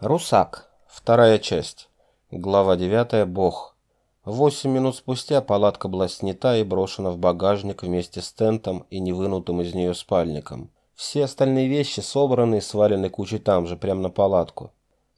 Русак. Вторая часть. Глава 9. Бог. Восемь минут спустя палатка была снята и брошена в багажник вместе с тентом и невынутым из нее спальником. Все остальные вещи собраны и свалены кучей там же, прямо на палатку.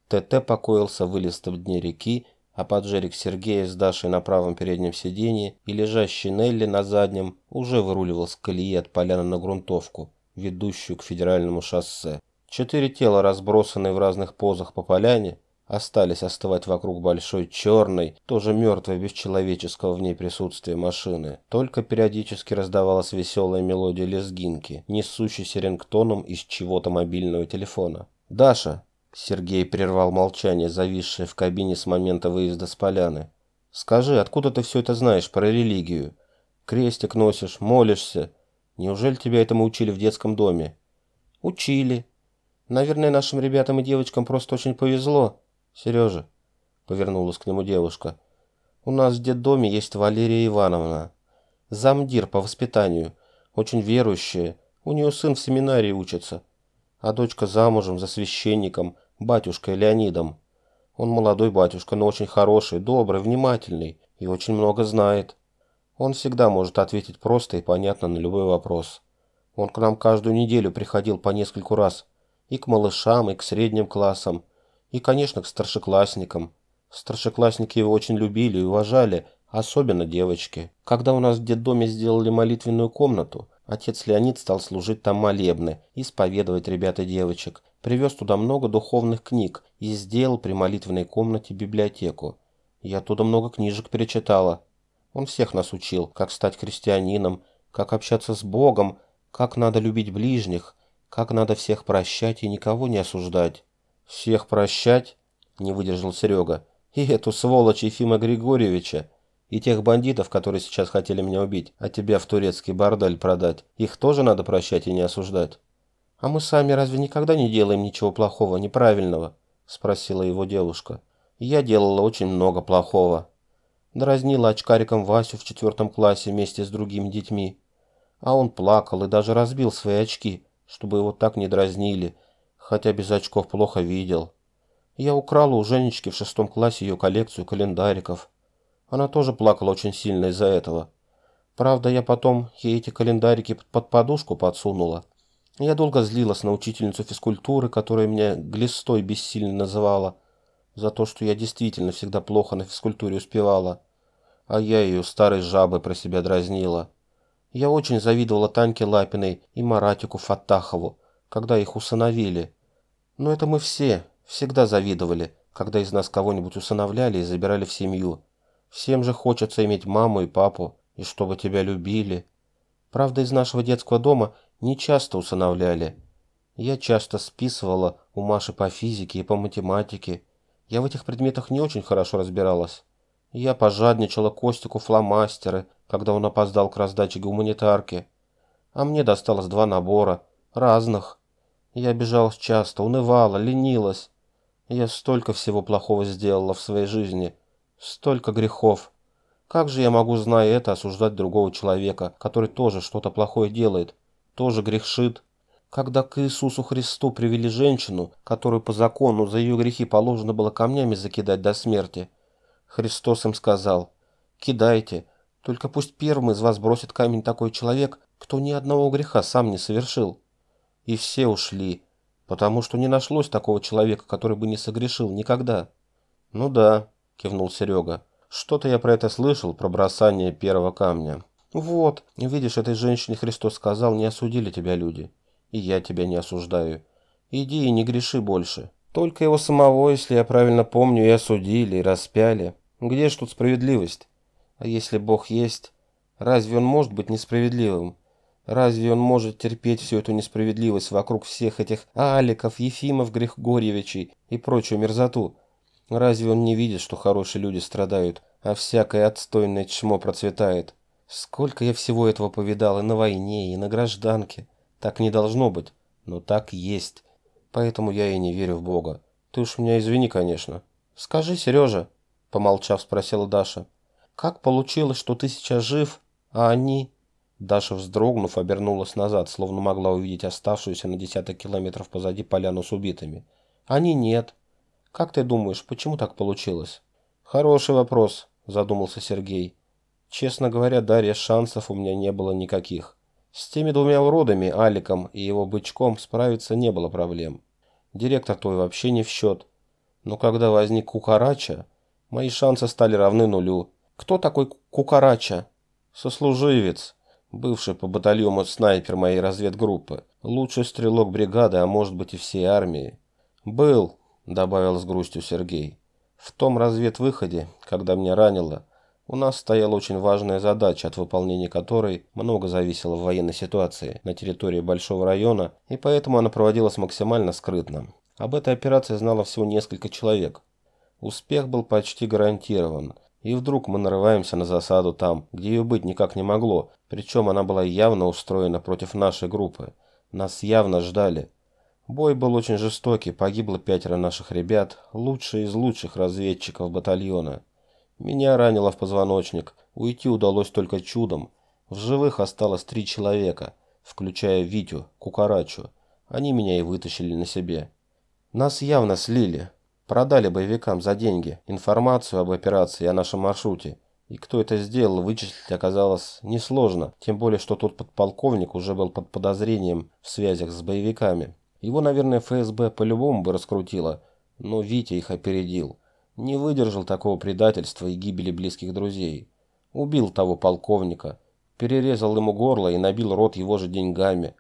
ТТ покоился в вылистом дне реки, а поджерик Сергея с Дашей на правом переднем сиденье и лежащий Нелли на заднем уже выруливал с колеи от поляны на грунтовку, ведущую к федеральному шоссе. Четыре тела, разбросанные в разных позах по поляне, остались остывать вокруг большой черной, тоже мертвой без человеческого в ней присутствия машины. Только периодически раздавалась веселая мелодия лезгинки, несущейся рингтоном из чего-то мобильного телефона. «Даша!» Сергей прервал молчание, зависшее в кабине с момента выезда с поляны. «Скажи, откуда ты все это знаешь про религию? Крестик носишь, молишься. Неужели тебя этому учили в детском доме?» «Учили. Наверное, нашим ребятам и девочкам просто очень повезло. Сережа», — повернулась к нему девушка, — «у нас в детдоме есть Валерия Ивановна, замдир по воспитанию, очень верующая, у нее сын в семинарии учится, а дочка замужем за священником, батюшкой Леонидом. Он молодой батюшка, но очень хороший, добрый, внимательный и очень много знает. Он всегда может ответить просто и понятно на любой вопрос. Он к нам каждую неделю приходил по нескольку раз. И к малышам, и к средним классам, и, конечно, к старшеклассникам. Старшеклассники его очень любили и уважали, особенно девочки. Когда у нас в детдоме сделали молитвенную комнату, отец Леонид стал служить там молебны, исповедовать ребят и девочек, привез туда много духовных книг и сделал при молитвенной комнате библиотеку. Я оттуда много книжек перечитала. Он всех нас учил, как стать христианином, как общаться с Богом, как надо любить ближних, как надо всех прощать и никого не осуждать. Всех прощать? Не выдержал Серега. И эту сволочь Ефима Григорьевича, и тех бандитов, которые сейчас хотели меня убить, а тебя в турецкий бордель продать. Их тоже надо прощать и не осуждать. «А мы сами разве никогда не делаем ничего плохого, неправильного?» – спросила его девушка. «Я делала очень много плохого. Дразнила очкариком Васю в четвертом классе вместе с другими детьми. А он плакал и даже разбил свои очки, чтобы его так не дразнили, хотя без очков плохо видел. Я украла у Женечки в шестом классе ее коллекцию календариков. Она тоже плакала очень сильно из-за этого. Правда, я потом ей эти календарики под подушку подсунула. Я долго злилась на учительницу физкультуры, которая меня глистой бессильно называла, за то, что я действительно всегда плохо на физкультуре успевала. А я ее старой жабой про себя дразнила. Я очень завидовала Таньке Лапиной и Маратику Фаттахову, когда их усыновили. Но это мы все, всегда завидовали, когда из нас кого-нибудь усыновляли и забирали в семью. Всем же хочется иметь маму и папу, и чтобы тебя любили. Правда, из нашего детского дома не часто усыновляли. Я часто списывала у Маши по физике и по математике. Я в этих предметах не очень хорошо разбиралась. Я пожадничала Костику фломастеры, когда он опоздал к раздаче гуманитарки. А мне досталось два набора, разных. Я обижалась часто, унывала, ленилась. Я столько всего плохого сделала в своей жизни, столько грехов. Как же я могу, зная это, осуждать другого человека, который тоже что-то плохое делает, тоже грешит? Когда к Иисусу Христу привели женщину, которую по закону за ее грехи положено было камнями закидать до смерти, Христос им сказал, «Кидайте, только пусть первым из вас бросит камень такой человек, кто ни одного греха сам не совершил. И все ушли, потому что не нашлось такого человека, который бы не согрешил никогда. Ну да, кивнул Серега. Что-то я про это слышал, про бросание первого камня. Вот, видишь, этой женщине Христос сказал, не осудили тебя люди. И я тебя не осуждаю. Иди и не греши больше. Только его самого, если я правильно помню, и осудили, и распяли. Где ж тут справедливость? А если Бог есть, разве Он может быть несправедливым? Разве Он может терпеть всю эту несправедливость вокруг всех этих Аликов, Ефимов, Григорьевичей и прочую мерзоту? Разве Он не видит, что хорошие люди страдают, а всякое отстойное чмо процветает? Сколько я всего этого повидал и на войне, и на гражданке. Так не должно быть, но так есть. Поэтому я и не верю в Бога. Ты уж меня извини, конечно. Скажи, Сережа, помолчав, спросила Даша. Как получилось, что ты сейчас жив, а они... Даша, вздрогнув, обернулась назад, словно могла увидеть оставшуюся на десяток километров позади поляну с убитыми. Они нет. Как ты думаешь, почему так получилось? Хороший вопрос, задумался Сергей. Честно говоря, Дарья, шансов у меня не было никаких. С теми двумя уродами, Аликом и его бычком, справиться не было проблем. Директор твой вообще не в счет. Но когда возник Кукарача, мои шансы стали равны нулю. Кто такой Кукарача? Сослуживец, бывший по батальону снайпер моей разведгруппы, лучший стрелок бригады, а может быть и всей армии. Был, добавил с грустью Сергей. В том разведвыходе, когда меня ранило, у нас стояла очень важная задача, от выполнения которой много зависело в военной ситуации на территории Большого района, и поэтому она проводилась максимально скрытно. Об этой операции знало всего несколько человек. Успех был почти гарантирован, и вдруг мы нарываемся на засаду там, где ее быть никак не могло, причем она была явно устроена против нашей группы. Нас явно ждали. Бой был очень жестокий, погибло пятеро наших ребят, лучшие из лучших разведчиков батальона. Меня ранило в позвоночник, уйти удалось только чудом. В живых осталось три человека, включая Витю, Кукарачу. Они меня и вытащили на себе. Нас явно слили. Продали боевикам за деньги информацию об операции о нашем маршруте. И кто это сделал, вычислить оказалось несложно, тем более, что тот подполковник уже был под подозрением в связях с боевиками. Его, наверное, ФСБ по-любому бы раскрутило, но Витя их опередил. Не выдержал такого предательства и гибели близких друзей. Убил того полковника, перерезал ему горло и набил рот его же деньгами,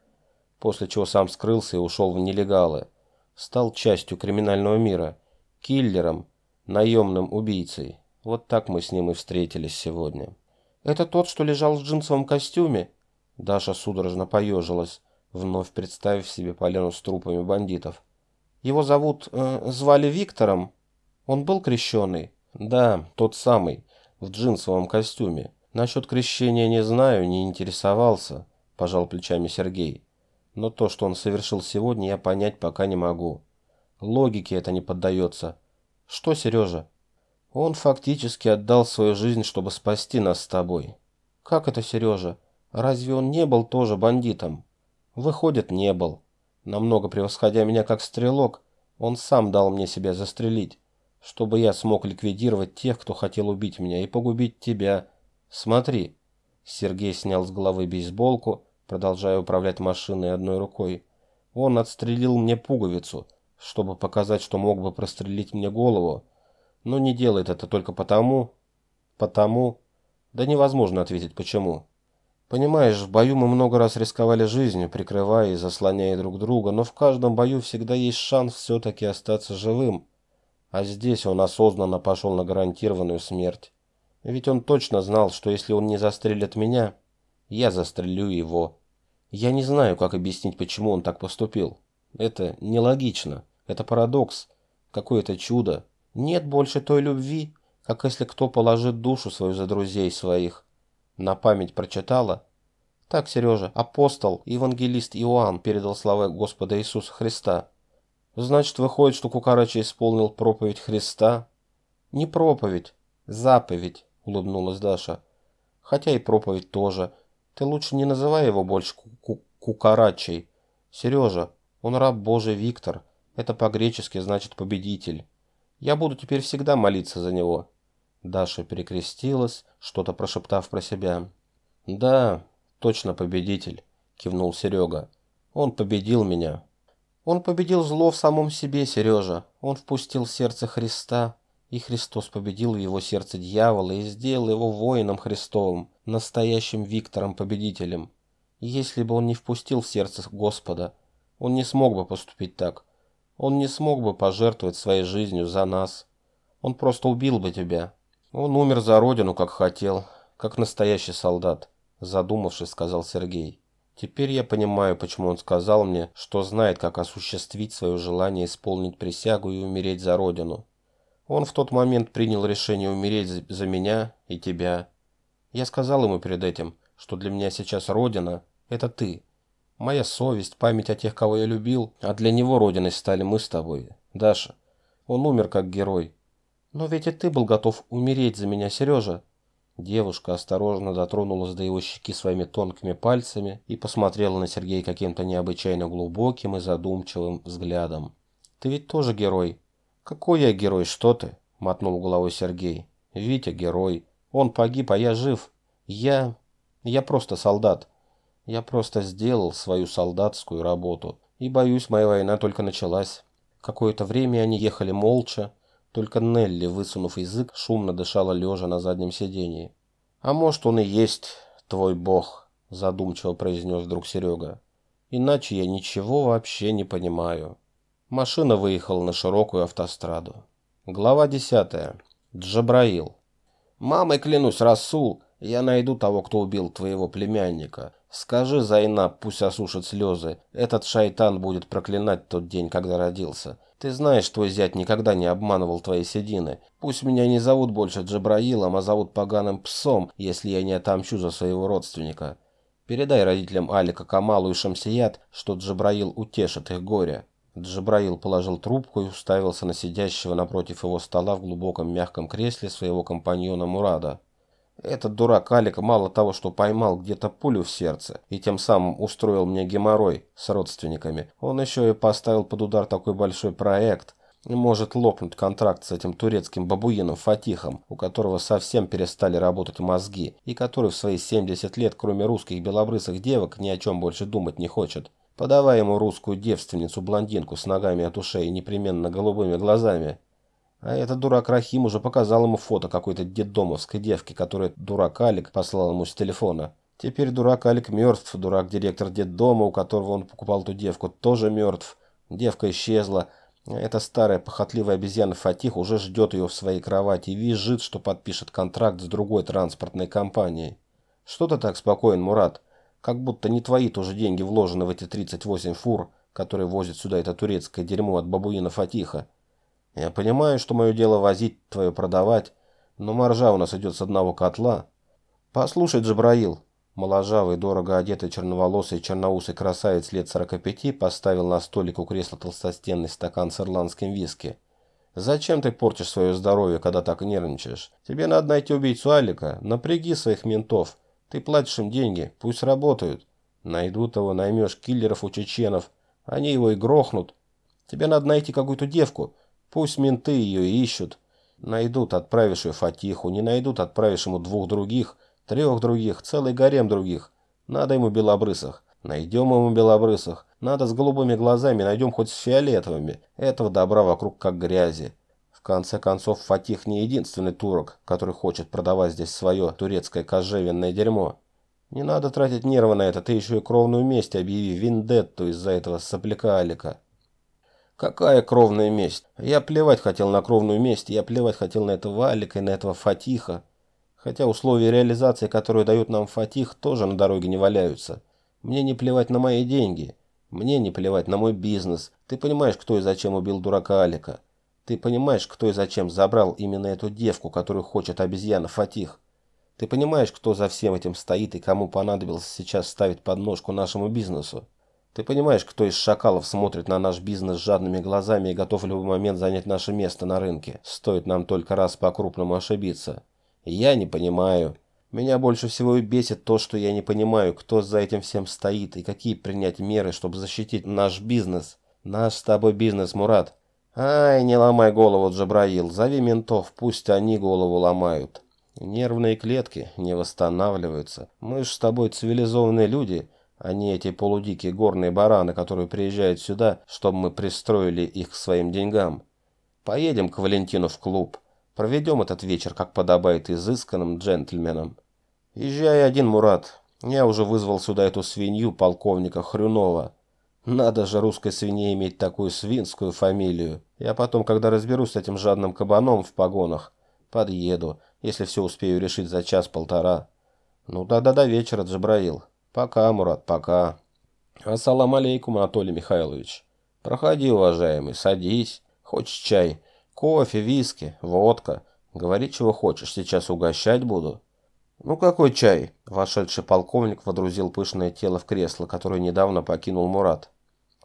после чего сам скрылся и ушел в нелегалы. Стал частью криминального мира, киллером, наемным убийцей. Вот так мы с ним и встретились сегодня. «Это тот, что лежал в джинсовом костюме?» Даша судорожно поежилась, вновь представив себе поляну с трупами бандитов. «Его зовут... Э, звали Виктором?» Он был крещеный? Да, тот самый, в джинсовом костюме. Насчет крещения не знаю, не интересовался, пожал плечами Сергей. Но то, что он совершил сегодня, я понять пока не могу. Логике это не поддается. Что, Сережа? Он фактически отдал свою жизнь, чтобы спасти нас с тобой. Как это, Сережа? Разве он не был тоже бандитом? Выходит, не был. Намного превосходя меня как стрелок, он сам дал мне себя застрелить чтобы я смог ликвидировать тех, кто хотел убить меня, и погубить тебя. Смотри. Сергей снял с головы бейсболку, продолжая управлять машиной одной рукой. Он отстрелил мне пуговицу, чтобы показать, что мог бы прострелить мне голову. Но не делает это только потому... Потому... Да невозможно ответить почему. Понимаешь, в бою мы много раз рисковали жизнью, прикрывая и заслоняя друг друга, но в каждом бою всегда есть шанс все-таки остаться живым. А здесь он осознанно пошел на гарантированную смерть. Ведь он точно знал, что если он не застрелит меня, я застрелю его. Я не знаю, как объяснить, почему он так поступил. Это нелогично. Это парадокс. Какое-то чудо. Нет больше той любви, как если кто положит душу свою за друзей своих. На память прочитала? Так, Сережа, апостол, евангелист Иоанн передал слова Господа Иисуса Христа. Значит, выходит, что Кукарача исполнил проповедь Христа? Не проповедь, заповедь, улыбнулась Даша. Хотя и проповедь тоже. Ты лучше не называй его больше Кукарачей. Сережа, он раб Божий Виктор. Это по-гречески значит победитель. Я буду теперь всегда молиться за него. Даша перекрестилась, что-то прошептав про себя. Да, точно победитель, кивнул Серега. Он победил меня, он победил зло в самом себе, Сережа. Он впустил в сердце Христа, и Христос победил в его сердце дьявола и сделал его воином Христовым, настоящим Виктором-победителем. Если бы он не впустил в сердце Господа, он не смог бы поступить так. Он не смог бы пожертвовать своей жизнью за нас. Он просто убил бы тебя. Он умер за родину, как хотел, как настоящий солдат, задумавшись, сказал Сергей. Теперь я понимаю, почему он сказал мне, что знает, как осуществить свое желание исполнить присягу и умереть за родину. Он в тот момент принял решение умереть за меня и тебя. Я сказал ему перед этим, что для меня сейчас родина – это ты. Моя совесть, память о тех, кого я любил, а для него родиной стали мы с тобой, Даша. Он умер как герой. Но ведь и ты был готов умереть за меня, Сережа. Девушка осторожно дотронулась до его щеки своими тонкими пальцами и посмотрела на Сергея каким-то необычайно глубоким и задумчивым взглядом. «Ты ведь тоже герой. «Какой я герой, что ты?» – мотнул головой Сергей. «Витя герой. Он погиб, а я жив. Я... я просто солдат. Я просто сделал свою солдатскую работу. И, боюсь, моя война только началась». Какое-то время они ехали молча, только Нелли, высунув язык, шумно дышала лежа на заднем сидении. «А может, он и есть твой бог», – задумчиво произнес вдруг Серега. «Иначе я ничего вообще не понимаю». Машина выехала на широкую автостраду. Глава десятая. Джабраил. «Мамой клянусь, Расул, я найду того, кто убил твоего племянника. Скажи, Зайнаб, пусть осушит слезы. Этот шайтан будет проклинать тот день, когда родился. Ты знаешь, твой зять никогда не обманывал твои седины. Пусть меня не зовут больше Джабраилом, а зовут поганым псом, если я не отомщу за своего родственника. Передай родителям Алика Камалу и Шамсият, что Джабраил утешит их горе». Джабраил положил трубку и уставился на сидящего напротив его стола в глубоком мягком кресле своего компаньона Мурада. Этот дурак Алик мало того, что поймал где-то пулю в сердце и тем самым устроил мне геморрой с родственниками, он еще и поставил под удар такой большой проект может лопнуть контракт с этим турецким бабуином Фатихом, у которого совсем перестали работать мозги и который в свои 70 лет, кроме русских белобрысых девок, ни о чем больше думать не хочет. Подавай ему русскую девственницу-блондинку с ногами от ушей и непременно голубыми глазами. А этот дурак Рахим уже показал ему фото какой-то детдомовской девки, которую дурак Алик послал ему с телефона. Теперь дурак Алик мертв, дурак-директор детдома, у которого он покупал ту девку, тоже мертв. Девка исчезла. Эта старая похотливая обезьяна Фатих уже ждет ее в своей кровати и визжит, что подпишет контракт с другой транспортной компанией. Что ты так спокоен, Мурат? Как будто не твои тоже деньги вложены в эти 38 фур, которые возят сюда это турецкое дерьмо от бабуина Фатиха. Я понимаю, что мое дело возить, твое продавать, но маржа у нас идет с одного котла. Послушай, Джабраил, моложавый, дорого одетый, черноволосый, черноусый красавец лет 45 поставил на столик у кресла толстостенный стакан с ирландским виски. Зачем ты портишь свое здоровье, когда так нервничаешь? Тебе надо найти убийцу Алика, напряги своих ментов. Ты платишь им деньги, пусть работают. Найдут его, наймешь киллеров у чеченов. Они его и грохнут. Тебе надо найти какую-то девку, Пусть менты ее ищут. Найдут, отправишь ее Фатиху. Не найдут, отправишь ему двух других, трех других, целый гарем других. Надо ему белобрысых. Найдем ему белобрысых. Надо с голубыми глазами, найдем хоть с фиолетовыми. Этого добра вокруг как грязи. В конце концов, Фатих не единственный турок, который хочет продавать здесь свое турецкое кожевенное дерьмо. Не надо тратить нервы на это, ты еще и кровную месть объяви, виндетту из-за этого сопляка Алика. Какая кровная месть? Я плевать хотел на кровную месть, я плевать хотел на этого Алика и на этого Фатиха. Хотя условия реализации, которые дают нам Фатих, тоже на дороге не валяются. Мне не плевать на мои деньги. Мне не плевать на мой бизнес. Ты понимаешь, кто и зачем убил дурака Алика? Ты понимаешь, кто и зачем забрал именно эту девку, которую хочет обезьяна Фатих? Ты понимаешь, кто за всем этим стоит и кому понадобилось сейчас ставить подножку нашему бизнесу? Ты понимаешь, кто из шакалов смотрит на наш бизнес жадными глазами и готов в любой момент занять наше место на рынке? Стоит нам только раз по-крупному ошибиться. Я не понимаю. Меня больше всего и бесит то, что я не понимаю, кто за этим всем стоит и какие принять меры, чтобы защитить наш бизнес. Наш с тобой бизнес, Мурат. Ай, не ломай голову, Джабраил. Зови ментов, пусть они голову ломают. Нервные клетки не восстанавливаются. Мы ж с тобой цивилизованные люди, а не эти полудикие горные бараны, которые приезжают сюда, чтобы мы пристроили их к своим деньгам. Поедем к Валентину в клуб. Проведем этот вечер, как подобает изысканным джентльменам. Езжай один, Мурат. Я уже вызвал сюда эту свинью полковника Хрюнова. Надо же русской свинье иметь такую свинскую фамилию. Я потом, когда разберусь с этим жадным кабаном в погонах, подъеду, если все успею решить за час-полтора. Ну да-да до вечера, Джабраил. Пока, Мурат, пока. Ассалам алейкум, Анатолий Михайлович. Проходи, уважаемый, садись. Хочешь чай? Кофе, виски, водка. Говори, чего хочешь, сейчас угощать буду. Ну какой чай? Вошедший полковник водрузил пышное тело в кресло, которое недавно покинул Мурат.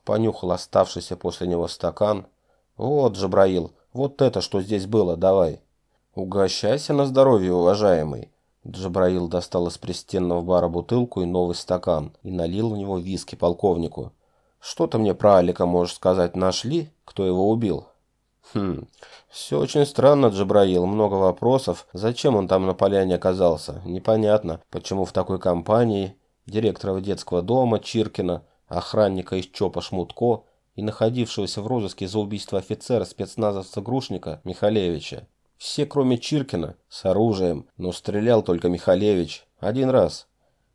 Понюхал оставшийся после него стакан. Вот, Джабраил, вот это, что здесь было, давай. Угощайся на здоровье, уважаемый. Джабраил достал из пристенного бара бутылку и новый стакан и налил в него виски полковнику. «Что ты мне про Алика можешь сказать? Нашли, кто его убил?» Хм, все очень странно, Джабраил, много вопросов. Зачем он там на поляне оказался? Непонятно, почему в такой компании директора детского дома Чиркина, охранника из ЧОПа Шмутко и находившегося в розыске за убийство офицера спецназовца Грушника Михалевича. Все, кроме Чиркина, с оружием, но стрелял только Михалевич. Один раз.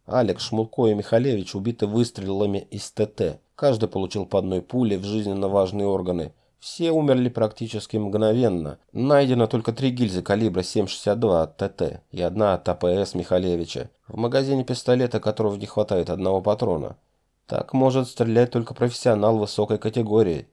Алекс, Шмутко и Михалевич убиты выстрелами из ТТ. Каждый получил по одной пуле в жизненно важные органы – все умерли практически мгновенно. Найдено только три гильзы калибра 7,62 от ТТ и одна от АПС Михалевича. В магазине пистолета, которого не хватает одного патрона. Так может стрелять только профессионал высокой категории.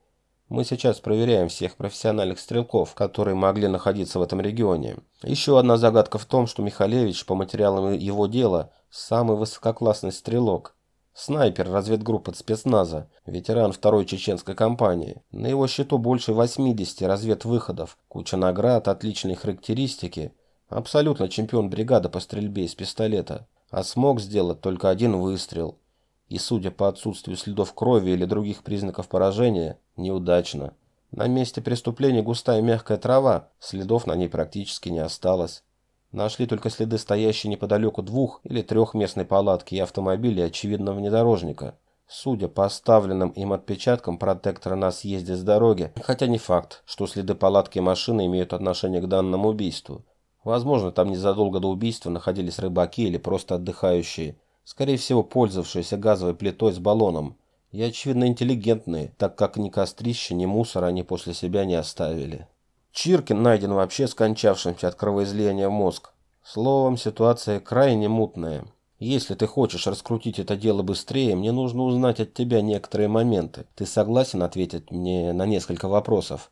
Мы сейчас проверяем всех профессиональных стрелков, которые могли находиться в этом регионе. Еще одна загадка в том, что Михалевич, по материалам его дела, самый высококлассный стрелок. Снайпер разведгруппы спецназа, ветеран второй чеченской кампании. На его счету больше 80 разведвыходов, куча наград, отличные характеристики. Абсолютно чемпион бригады по стрельбе из пистолета. А смог сделать только один выстрел. И судя по отсутствию следов крови или других признаков поражения, неудачно. На месте преступления густая мягкая трава, следов на ней практически не осталось. Нашли только следы стоящей неподалеку двух- или трехместной палатки и автомобиля очевидно внедорожника. Судя по оставленным им отпечаткам протектора на съезде с дороги, хотя не факт, что следы палатки и машины имеют отношение к данному убийству. Возможно, там незадолго до убийства находились рыбаки или просто отдыхающие, скорее всего, пользовавшиеся газовой плитой с баллоном. И, очевидно, интеллигентные, так как ни кострища, ни мусора они после себя не оставили. Чиркин найден вообще скончавшимся от кровоизлияния в мозг. Словом, ситуация крайне мутная. Если ты хочешь раскрутить это дело быстрее, мне нужно узнать от тебя некоторые моменты. Ты согласен ответить мне на несколько вопросов?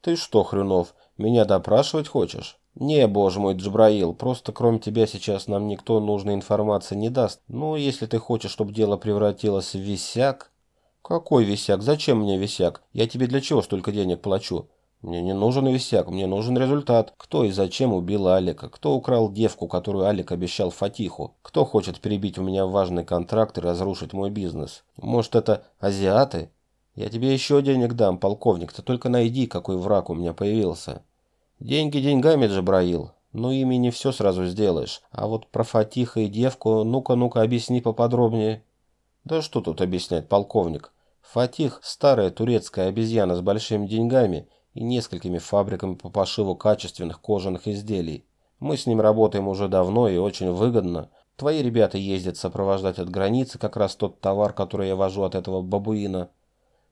Ты что, Хрюнов, меня допрашивать хочешь? Не, боже мой, Джабраил, просто кроме тебя сейчас нам никто нужной информации не даст. Ну, если ты хочешь, чтобы дело превратилось в висяк... Какой висяк? Зачем мне висяк? Я тебе для чего столько денег плачу? Мне не нужен висяк, мне нужен результат. Кто и зачем убил Алика? Кто украл девку, которую Алик обещал Фатиху? Кто хочет перебить у меня важный контракт и разрушить мой бизнес? Может, это азиаты? Я тебе еще денег дам, полковник, ты только найди, какой враг у меня появился. Деньги деньгами, Джабраил. Но ими не все сразу сделаешь. А вот про Фатиха и девку, ну-ка, ну-ка, объясни поподробнее. Да что тут объяснять, полковник? Фатих – старая турецкая обезьяна с большими деньгами – и несколькими фабриками по пошиву качественных кожаных изделий. Мы с ним работаем уже давно и очень выгодно. Твои ребята ездят сопровождать от границы как раз тот товар, который я вожу от этого бабуина.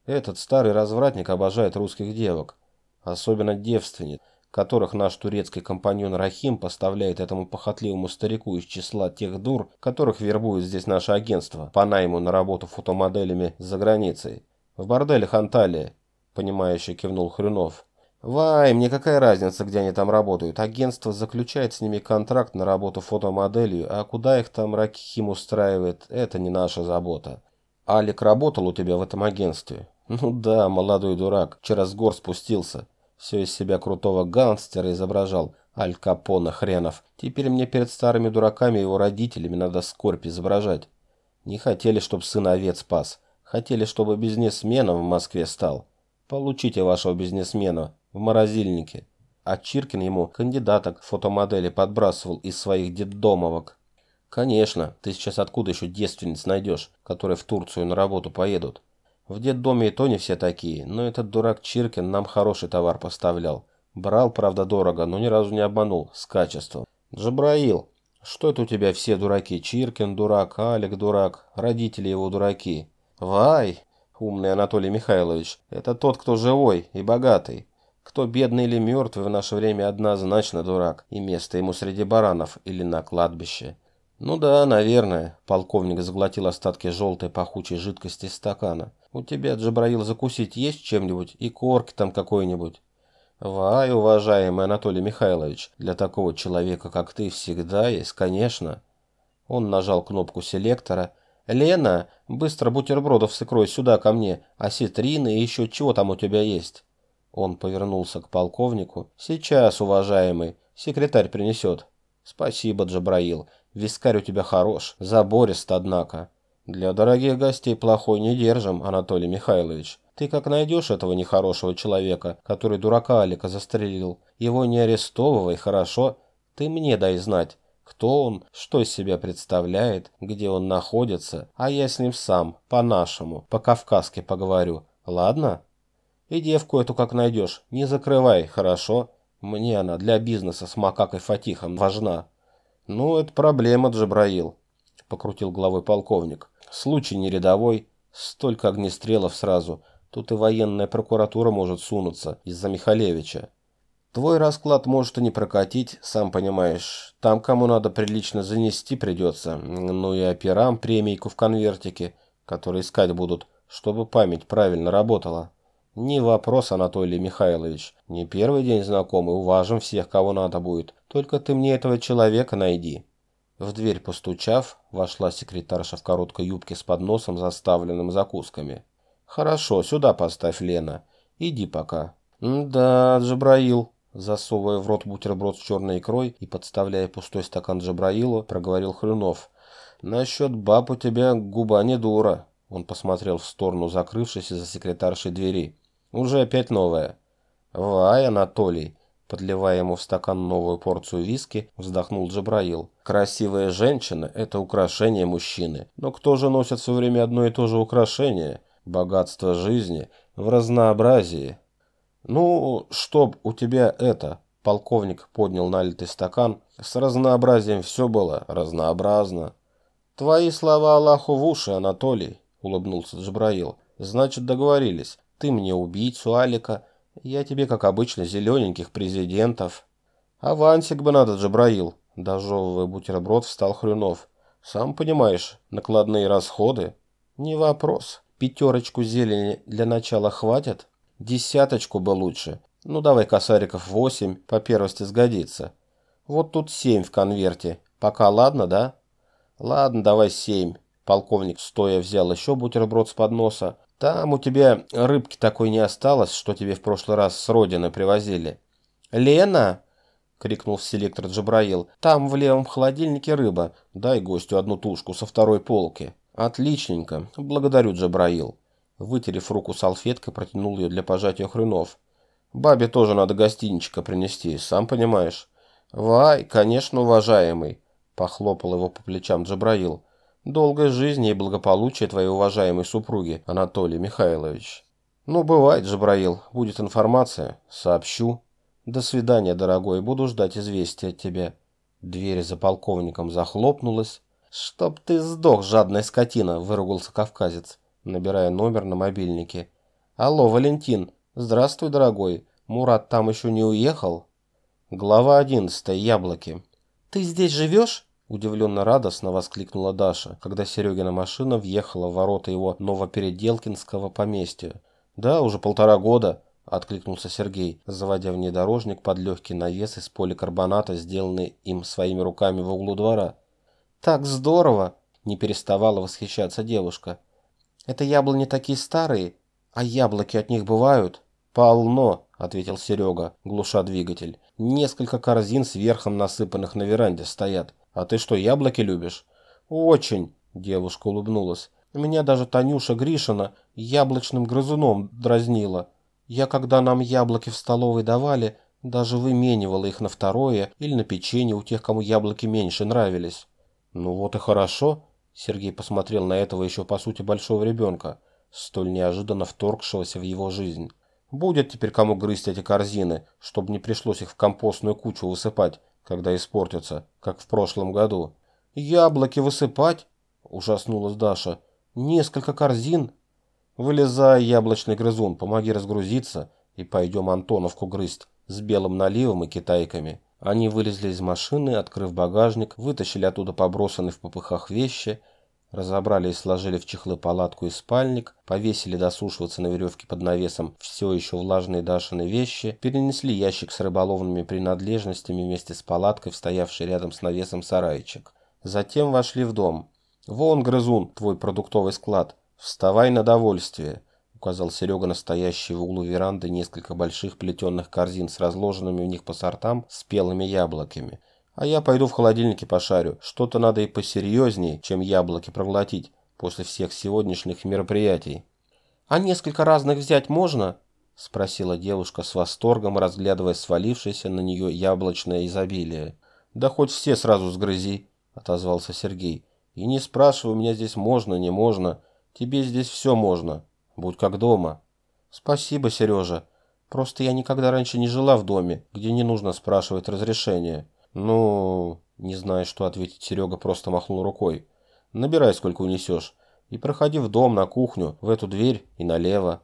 Этот старый развратник обожает русских девок, особенно девственниц, которых наш турецкий компаньон Рахим поставляет этому похотливому старику из числа тех дур, которых вербует здесь наше агентство по найму на работу фотомоделями за границей. В борделях Анталии понимающе кивнул Хрюнов. «Вай, мне какая разница, где они там работают? Агентство заключает с ними контракт на работу фотомоделью, а куда их там Ракхим устраивает, это не наша забота. Алик работал у тебя в этом агентстве?» «Ну да, молодой дурак, вчера с гор спустился. Все из себя крутого гангстера изображал, Аль Капона хренов. Теперь мне перед старыми дураками и его родителями надо скорбь изображать. Не хотели, чтобы сын овец спас. Хотели, чтобы бизнесменом в Москве стал». Получите вашего бизнесмена в морозильнике. А Чиркин ему кандидаток фотомодели подбрасывал из своих детдомовок. Конечно, ты сейчас откуда еще девственниц найдешь, которые в Турцию на работу поедут? В детдоме и то не все такие, но этот дурак Чиркин нам хороший товар поставлял. Брал, правда, дорого, но ни разу не обманул, с качеством. Джабраил, что это у тебя все дураки? Чиркин дурак, Алик дурак, родители его дураки. Вай, умный Анатолий Михайлович, это тот, кто живой и богатый. Кто бедный или мертвый в наше время однозначно дурак, и место ему среди баранов или на кладбище. Ну да, наверное, полковник заглотил остатки желтой пахучей жидкости стакана. У тебя, Джабраил, закусить есть чем-нибудь и корки там какой-нибудь? Вай, уважаемый Анатолий Михайлович, для такого человека, как ты, всегда есть, конечно. Он нажал кнопку селектора, «Лена, быстро бутербродов с икрой сюда ко мне, осетрины и еще чего там у тебя есть?» Он повернулся к полковнику. «Сейчас, уважаемый, секретарь принесет». «Спасибо, Джабраил. Вискарь у тебя хорош, заборист, однако». «Для дорогих гостей плохой не держим, Анатолий Михайлович. Ты как найдешь этого нехорошего человека, который дурака Алика застрелил, его не арестовывай, хорошо? Ты мне дай знать, кто он, что из себя представляет, где он находится, а я с ним сам, по-нашему, по-кавказски поговорю. Ладно? И девку эту как найдешь, не закрывай, хорошо? Мне она для бизнеса с макакой Фатихом важна. Ну, это проблема, Джабраил, покрутил головой полковник. Случай не рядовой, столько огнестрелов сразу. Тут и военная прокуратура может сунуться из-за Михалевича. Твой расклад может и не прокатить, сам понимаешь. Там кому надо прилично занести придется. Ну и операм премийку в конвертике, которые искать будут, чтобы память правильно работала. Не вопрос, Анатолий Михайлович. Не первый день знакомый, уважим всех, кого надо будет. Только ты мне этого человека найди. В дверь постучав, вошла секретарша в короткой юбке с подносом, заставленным закусками. «Хорошо, сюда поставь, Лена. Иди пока». «Да, Джабраил», Засовывая в рот бутерброд с черной икрой и подставляя пустой стакан Джабраилу, проговорил Хрюнов. «Насчет баб у тебя губа не дура». Он посмотрел в сторону закрывшейся за секретаршей двери. «Уже опять новая». «Вай, Анатолий!» Подливая ему в стакан новую порцию виски, вздохнул Джабраил. «Красивая женщина – это украшение мужчины. Но кто же носит все время одно и то же украшение? Богатство жизни в разнообразии». «Ну, чтоб у тебя это...» Полковник поднял налитый стакан. «С разнообразием все было разнообразно». «Твои слова Аллаху в уши, Анатолий», — улыбнулся Джабраил. «Значит, договорились. Ты мне убийцу Алика, я тебе, как обычно, зелененьких президентов». «Авансик бы надо, Джабраил», — дожевывая бутерброд, встал Хрюнов. «Сам понимаешь, накладные расходы». «Не вопрос. Пятерочку зелени для начала хватит?» Десяточку бы лучше. Ну давай косариков восемь, по первости сгодится. Вот тут семь в конверте. Пока ладно, да? Ладно, давай семь. Полковник стоя взял еще бутерброд с подноса. Там у тебя рыбки такой не осталось, что тебе в прошлый раз с родины привозили. Лена! — крикнул селектор Джабраил. «Там в левом холодильнике рыба. Дай гостю одну тушку со второй полки». «Отличненько. Благодарю, Джабраил». Вытерев руку салфеткой, протянул ее для пожатия хренов. «Бабе тоже надо гостинчика принести, сам понимаешь». «Вай, конечно, уважаемый», — похлопал его по плечам Джабраил. «Долгой жизни и благополучия твоей уважаемой супруги, Анатолий Михайлович». «Ну, бывает, Джабраил, будет информация, сообщу». «До свидания, дорогой, буду ждать известия от тебя». Дверь за полковником захлопнулась. «Чтоб ты сдох, жадная скотина!» – выругался кавказец набирая номер на мобильнике. «Алло, Валентин. Здравствуй, дорогой. Мурат там еще не уехал?» Глава одиннадцатая. Яблоки. «Ты здесь живешь?» Удивленно радостно воскликнула Даша, когда Серегина машина въехала в ворота его новопеределкинского поместья. «Да, уже полтора года», — откликнулся Сергей, заводя внедорожник под легкий навес из поликарбоната, сделанный им своими руками в углу двора. «Так здорово!» — не переставала восхищаться девушка. Это яблони такие старые, а яблоки от них бывают? Полно, ответил Серега, глуша двигатель. Несколько корзин с верхом насыпанных на веранде стоят. А ты что, яблоки любишь? Очень, девушка улыбнулась. Меня даже Танюша Гришина яблочным грызуном дразнила. Я, когда нам яблоки в столовой давали, даже выменивала их на второе или на печенье у тех, кому яблоки меньше нравились. Ну вот и хорошо, Сергей посмотрел на этого еще по сути большого ребенка, столь неожиданно вторгшегося в его жизнь. Будет теперь кому грызть эти корзины, чтобы не пришлось их в компостную кучу высыпать, когда испортятся, как в прошлом году. «Яблоки высыпать?» – ужаснулась Даша. «Несколько корзин?» «Вылезай, яблочный грызун, помоги разгрузиться, и пойдем Антоновку грызть с белым наливом и китайками». Они вылезли из машины, открыв багажник, вытащили оттуда побросанные в попыхах вещи, разобрали и сложили в чехлы палатку и спальник, повесили досушиваться на веревке под навесом все еще влажные Дашины вещи, перенесли ящик с рыболовными принадлежностями вместе с палаткой в стоявший рядом с навесом сарайчик. Затем вошли в дом. «Вон, грызун, твой продуктовый склад. Вставай на довольствие» указал Серега настоящий в углу веранды несколько больших плетеных корзин с разложенными в них по сортам спелыми яблоками. А я пойду в холодильнике пошарю. Что-то надо и посерьезнее, чем яблоки проглотить после всех сегодняшних мероприятий. «А несколько разных взять можно?» – спросила девушка с восторгом, разглядывая свалившееся на нее яблочное изобилие. «Да хоть все сразу сгрызи», – отозвался Сергей. «И не спрашивай, у меня здесь можно, не можно. Тебе здесь все можно. Будь как дома». «Спасибо, Сережа. Просто я никогда раньше не жила в доме, где не нужно спрашивать разрешения». «Ну...» – не зная, что ответить, Серега просто махнул рукой. «Набирай, сколько унесешь. И проходи в дом, на кухню, в эту дверь и налево».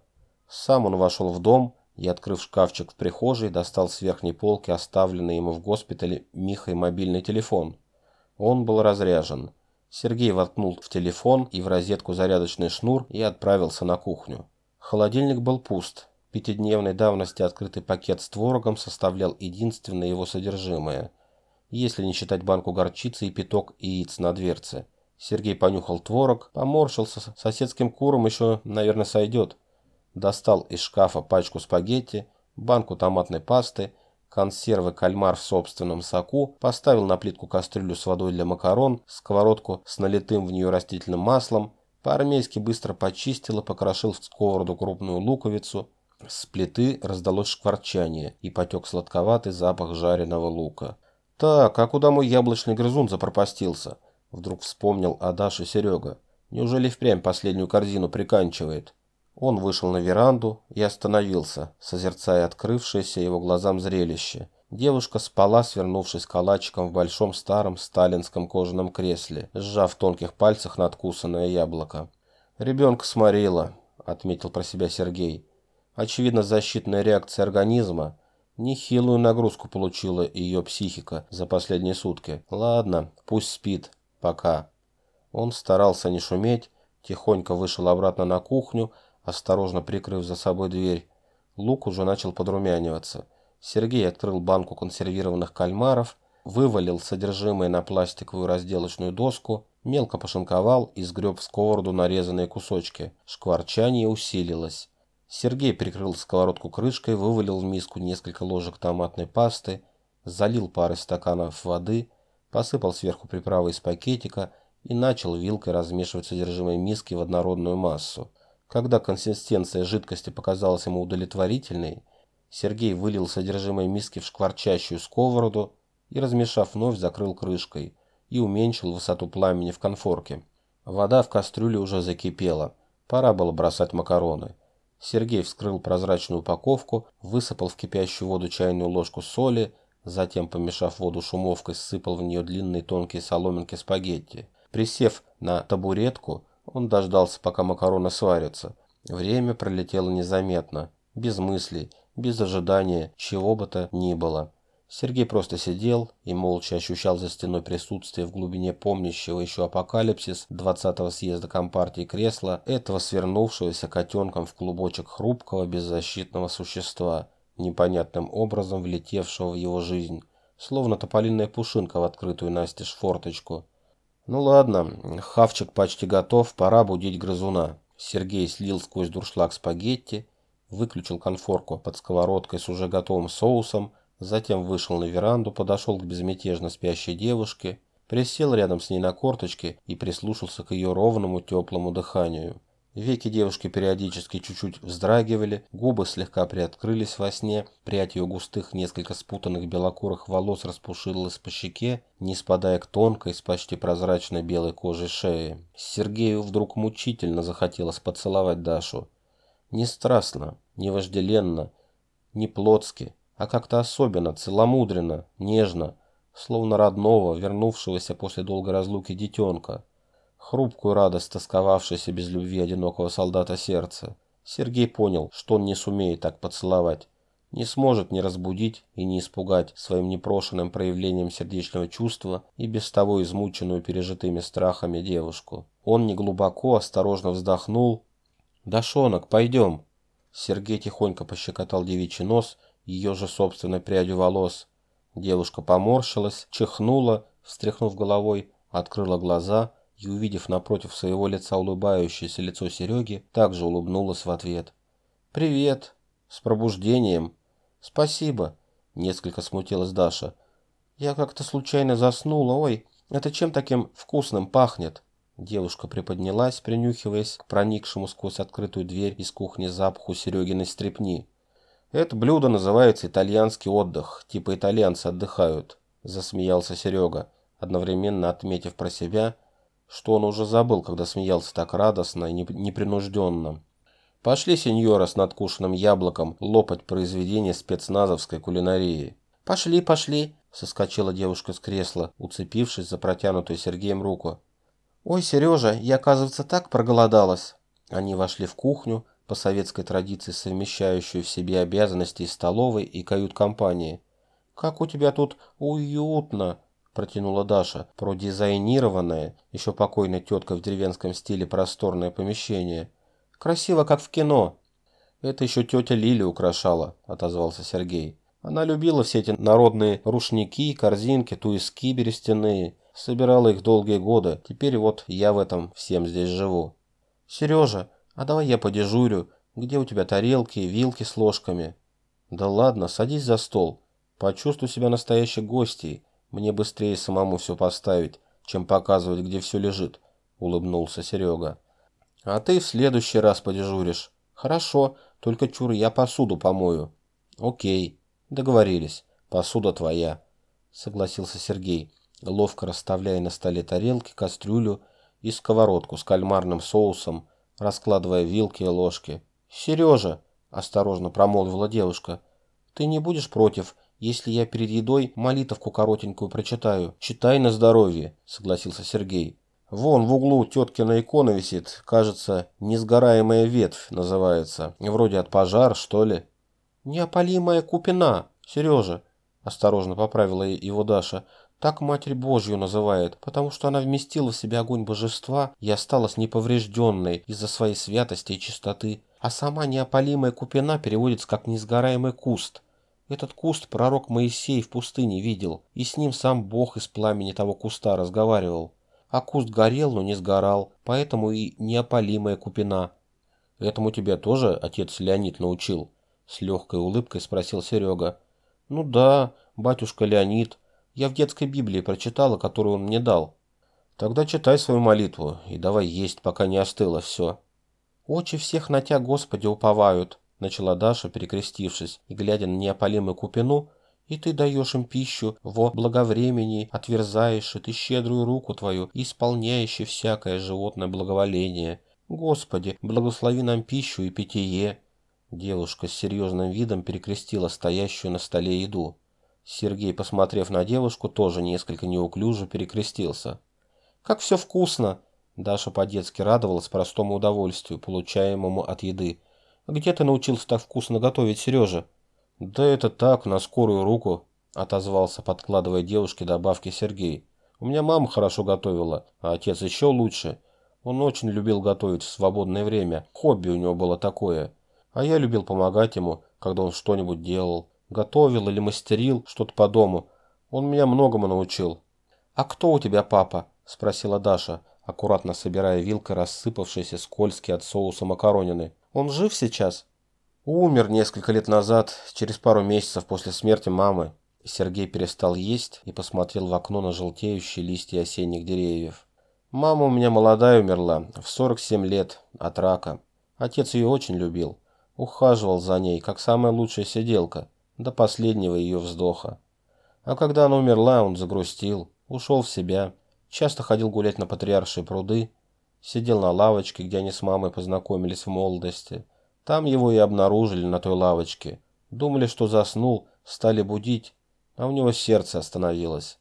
Сам он вошел в дом и, открыв шкафчик в прихожей, достал с верхней полки оставленный ему в госпитале Михой мобильный телефон. Он был разряжен. Сергей воткнул в телефон и в розетку зарядочный шнур и отправился на кухню. Холодильник был пуст. Пятидневной давности открытый пакет с творогом составлял единственное его содержимое, если не считать банку горчицы и пяток яиц на дверце. Сергей понюхал творог, поморщился, соседским куром еще, наверное, сойдет достал из шкафа пачку спагетти, банку томатной пасты, консервы кальмар в собственном соку, поставил на плитку кастрюлю с водой для макарон, сковородку с налитым в нее растительным маслом, по-армейски быстро почистил и покрошил в сковороду крупную луковицу. С плиты раздалось шкварчание и потек сладковатый запах жареного лука. «Так, а куда мой яблочный грызун запропастился?» Вдруг вспомнил о Даше Серега. «Неужели впрямь последнюю корзину приканчивает?» Он вышел на веранду и остановился, созерцая открывшееся его глазам зрелище. Девушка спала, свернувшись калачиком в большом старом сталинском кожаном кресле, сжав в тонких пальцах надкусанное яблоко. «Ребенка сморила», — отметил про себя Сергей. «Очевидно, защитная реакция организма. Нехилую нагрузку получила ее психика за последние сутки. Ладно, пусть спит. Пока». Он старался не шуметь, тихонько вышел обратно на кухню, осторожно прикрыв за собой дверь. Лук уже начал подрумяниваться. Сергей открыл банку консервированных кальмаров, вывалил содержимое на пластиковую разделочную доску, мелко пошинковал и сгреб в сковороду нарезанные кусочки. Шкварчание усилилось. Сергей прикрыл сковородку крышкой, вывалил в миску несколько ложек томатной пасты, залил парой стаканов воды, посыпал сверху приправы из пакетика и начал вилкой размешивать содержимое миски в однородную массу. Когда консистенция жидкости показалась ему удовлетворительной, Сергей вылил содержимое миски в шкварчащую сковороду и, размешав вновь, закрыл крышкой и уменьшил высоту пламени в конфорке. Вода в кастрюле уже закипела. Пора было бросать макароны. Сергей вскрыл прозрачную упаковку, высыпал в кипящую воду чайную ложку соли, затем, помешав воду шумовкой, сыпал в нее длинные тонкие соломинки спагетти. Присев на табуретку, он дождался, пока макароны сварятся. Время пролетело незаметно, без мыслей, без ожидания, чего бы то ни было. Сергей просто сидел и молча ощущал за стеной присутствие в глубине помнящего еще апокалипсис 20-го съезда Компартии кресла этого свернувшегося котенком в клубочек хрупкого беззащитного существа, непонятным образом влетевшего в его жизнь, словно тополиная пушинка в открытую настежь форточку. Ну ладно, хавчик почти готов, пора будить грызуна. Сергей слил сквозь дуршлаг спагетти, выключил конфорку под сковородкой с уже готовым соусом, затем вышел на веранду, подошел к безмятежно спящей девушке, присел рядом с ней на корточки и прислушался к ее ровному теплому дыханию. Веки девушки периодически чуть-чуть вздрагивали, губы слегка приоткрылись во сне, прядь ее густых, несколько спутанных белокурых волос распушилась по щеке, не спадая к тонкой, с почти прозрачной белой кожей шеи. Сергею вдруг мучительно захотелось поцеловать Дашу. Не страстно, не вожделенно, не плотски, а как-то особенно, целомудренно, нежно, словно родного, вернувшегося после долгой разлуки детенка хрупкую радость тосковавшейся без любви одинокого солдата сердца. Сергей понял, что он не сумеет так поцеловать, не сможет не разбудить и не испугать своим непрошенным проявлением сердечного чувства и без того измученную пережитыми страхами девушку. Он неглубоко, осторожно вздохнул. «Дашонок, пойдем!» Сергей тихонько пощекотал девичий нос, ее же собственной прядью волос. Девушка поморщилась, чихнула, встряхнув головой, открыла глаза и, увидев напротив своего лица улыбающееся лицо Сереги, также улыбнулась в ответ. «Привет! С пробуждением!» «Спасибо!» – несколько смутилась Даша. «Я как-то случайно заснула. Ой, это чем таким вкусным пахнет?» Девушка приподнялась, принюхиваясь к проникшему сквозь открытую дверь из кухни запаху Серегиной стрепни. «Это блюдо называется итальянский отдых, типа итальянцы отдыхают», – засмеялся Серега, одновременно отметив про себя, что он уже забыл, когда смеялся так радостно и непринужденно. «Пошли, сеньора, с надкушенным яблоком лопать произведение спецназовской кулинарии». «Пошли, пошли», – соскочила девушка с кресла, уцепившись за протянутую Сергеем руку. «Ой, Сережа, я, оказывается, так проголодалась!» Они вошли в кухню, по советской традиции совмещающую в себе обязанности столовой, и кают-компании. «Как у тебя тут уютно!» – протянула Даша, продизайнированное, еще покойной теткой в деревенском стиле просторное помещение. «Красиво, как в кино!» «Это еще тетя Лили украшала», – отозвался Сергей. Она любила все эти народные рушники, корзинки, туиски берестяные, Собирала их долгие годы. Теперь вот я в этом всем здесь живу. Сережа, а давай я подежурю. Где у тебя тарелки, вилки с ложками? Да ладно, садись за стол. Почувствуй себя настоящей гостьей. Мне быстрее самому все поставить, чем показывать, где все лежит, улыбнулся Серега. А ты в следующий раз подежуришь. Хорошо, только чур, я посуду помою. Окей, договорились. Посуда твоя, согласился Сергей ловко расставляя на столе тарелки, кастрюлю и сковородку с кальмарным соусом, раскладывая вилки и ложки. «Сережа!» – осторожно промолвила девушка. «Ты не будешь против, если я перед едой молитовку коротенькую прочитаю? Читай на здоровье», – согласился Сергей. «Вон в углу теткина икона висит, кажется, «Несгораемая ветвь» называется. Вроде от пожара, что ли?» «Неопалимая купина, Сережа», – осторожно поправила его Даша. Так Матерь Божью называют, потому что она вместила в себя огонь божества и осталась неповрежденной из-за своей святости и чистоты. А сама неопалимая купина переводится как «несгораемый куст». Этот куст пророк Моисей в пустыне видел, и с ним сам Бог из пламени того куста разговаривал. А куст горел, но не сгорал, поэтому и неопалимая купина. Этому тебя тоже отец Леонид научил? С легкой улыбкой спросил Серега. Ну да, батюшка Леонид, я в детской Библии прочитала, которую он мне дал. Тогда читай свою молитву и давай есть, пока не остыло все. Очи всех на тебя, Господи, уповают, начала Даша, перекрестившись, и глядя на неопалимую купину, и ты даешь им пищу во благовремени, отверзаешь и ты щедрую руку твою, исполняющий всякое животное благоволение. Господи, благослови нам пищу и питье. Девушка с серьезным видом перекрестила стоящую на столе еду. Сергей, посмотрев на девушку, тоже несколько неуклюже перекрестился. «Как все вкусно!» Даша по-детски радовалась простому удовольствию, получаемому от еды. «Где ты научился так вкусно готовить, Сережа?» «Да это так, на скорую руку», — отозвался, подкладывая девушке добавки Сергей. «У меня мама хорошо готовила, а отец еще лучше. Он очень любил готовить в свободное время, хобби у него было такое. А я любил помогать ему, когда он что-нибудь делал готовил или мастерил что-то по дому. Он меня многому научил. «А кто у тебя папа?» – спросила Даша, аккуратно собирая вилкой рассыпавшиеся скользкие от соуса макаронины. «Он жив сейчас?» «Умер несколько лет назад, через пару месяцев после смерти мамы». Сергей перестал есть и посмотрел в окно на желтеющие листья осенних деревьев. «Мама у меня молодая умерла, в 47 лет, от рака. Отец ее очень любил. Ухаживал за ней, как самая лучшая сиделка до последнего ее вздоха. А когда она умерла, он загрустил, ушел в себя, часто ходил гулять на Патриаршие пруды, сидел на лавочке, где они с мамой познакомились в молодости. Там его и обнаружили на той лавочке. Думали, что заснул, стали будить, а у него сердце остановилось.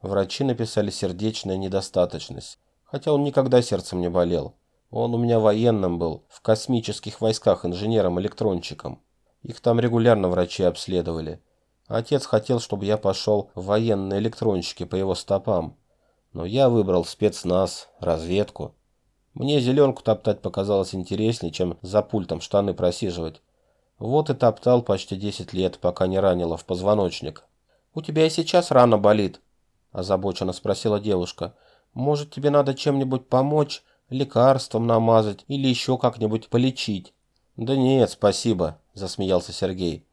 Врачи написали сердечная недостаточность, хотя он никогда сердцем не болел. Он у меня военным был, в космических войсках инженером-электрончиком. Их там регулярно врачи обследовали. Отец хотел, чтобы я пошел в военные электронщики по его стопам. Но я выбрал спецназ, разведку. Мне зеленку топтать показалось интереснее, чем за пультом штаны просиживать. Вот и топтал почти 10 лет, пока не ранило в позвоночник. «У тебя и сейчас рана болит?» – озабоченно спросила девушка. «Может, тебе надо чем-нибудь помочь, лекарством намазать или еще как-нибудь полечить?» «Да нет, спасибо», – засмеялся Сергей.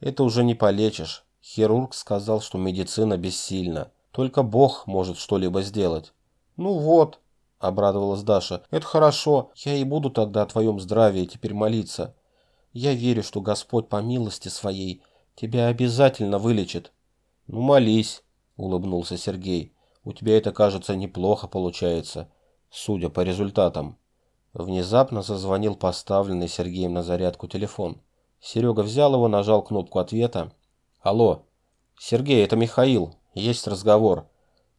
«Это уже не полечишь. Хирург сказал, что медицина бессильна. Только Бог может что-либо сделать». «Ну вот», – обрадовалась Даша. «Это хорошо. Я и буду тогда о твоем здравии теперь молиться. Я верю, что Господь по милости своей тебя обязательно вылечит». «Ну, молись», – улыбнулся Сергей. «У тебя это, кажется, неплохо получается, судя по результатам». Внезапно зазвонил поставленный Сергеем на зарядку телефон. Серега взял его, нажал кнопку ответа. «Алло. Сергей, это Михаил. Есть разговор.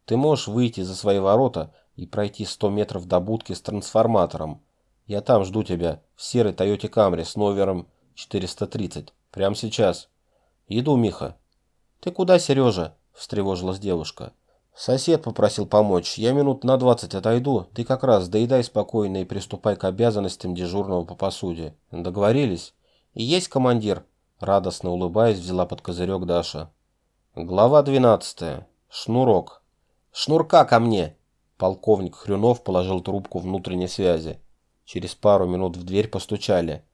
Ты можешь выйти за свои ворота и пройти 100 метров до будки с трансформатором. Я там жду тебя, в серой Тойоте Камри с номером 430. Прямо сейчас. Иду, Миха». «Ты куда, Сережа?» – встревожилась девушка. Сосед попросил помочь. Я минут на двадцать отойду. Ты как раз доедай спокойно и приступай к обязанностям дежурного по посуде. Договорились? И есть командир. Радостно улыбаясь, взяла под козырек Даша. Глава двенадцатая. Шнурок. Шнурка ко мне! Полковник Хрюнов положил трубку внутренней связи. Через пару минут в дверь постучали.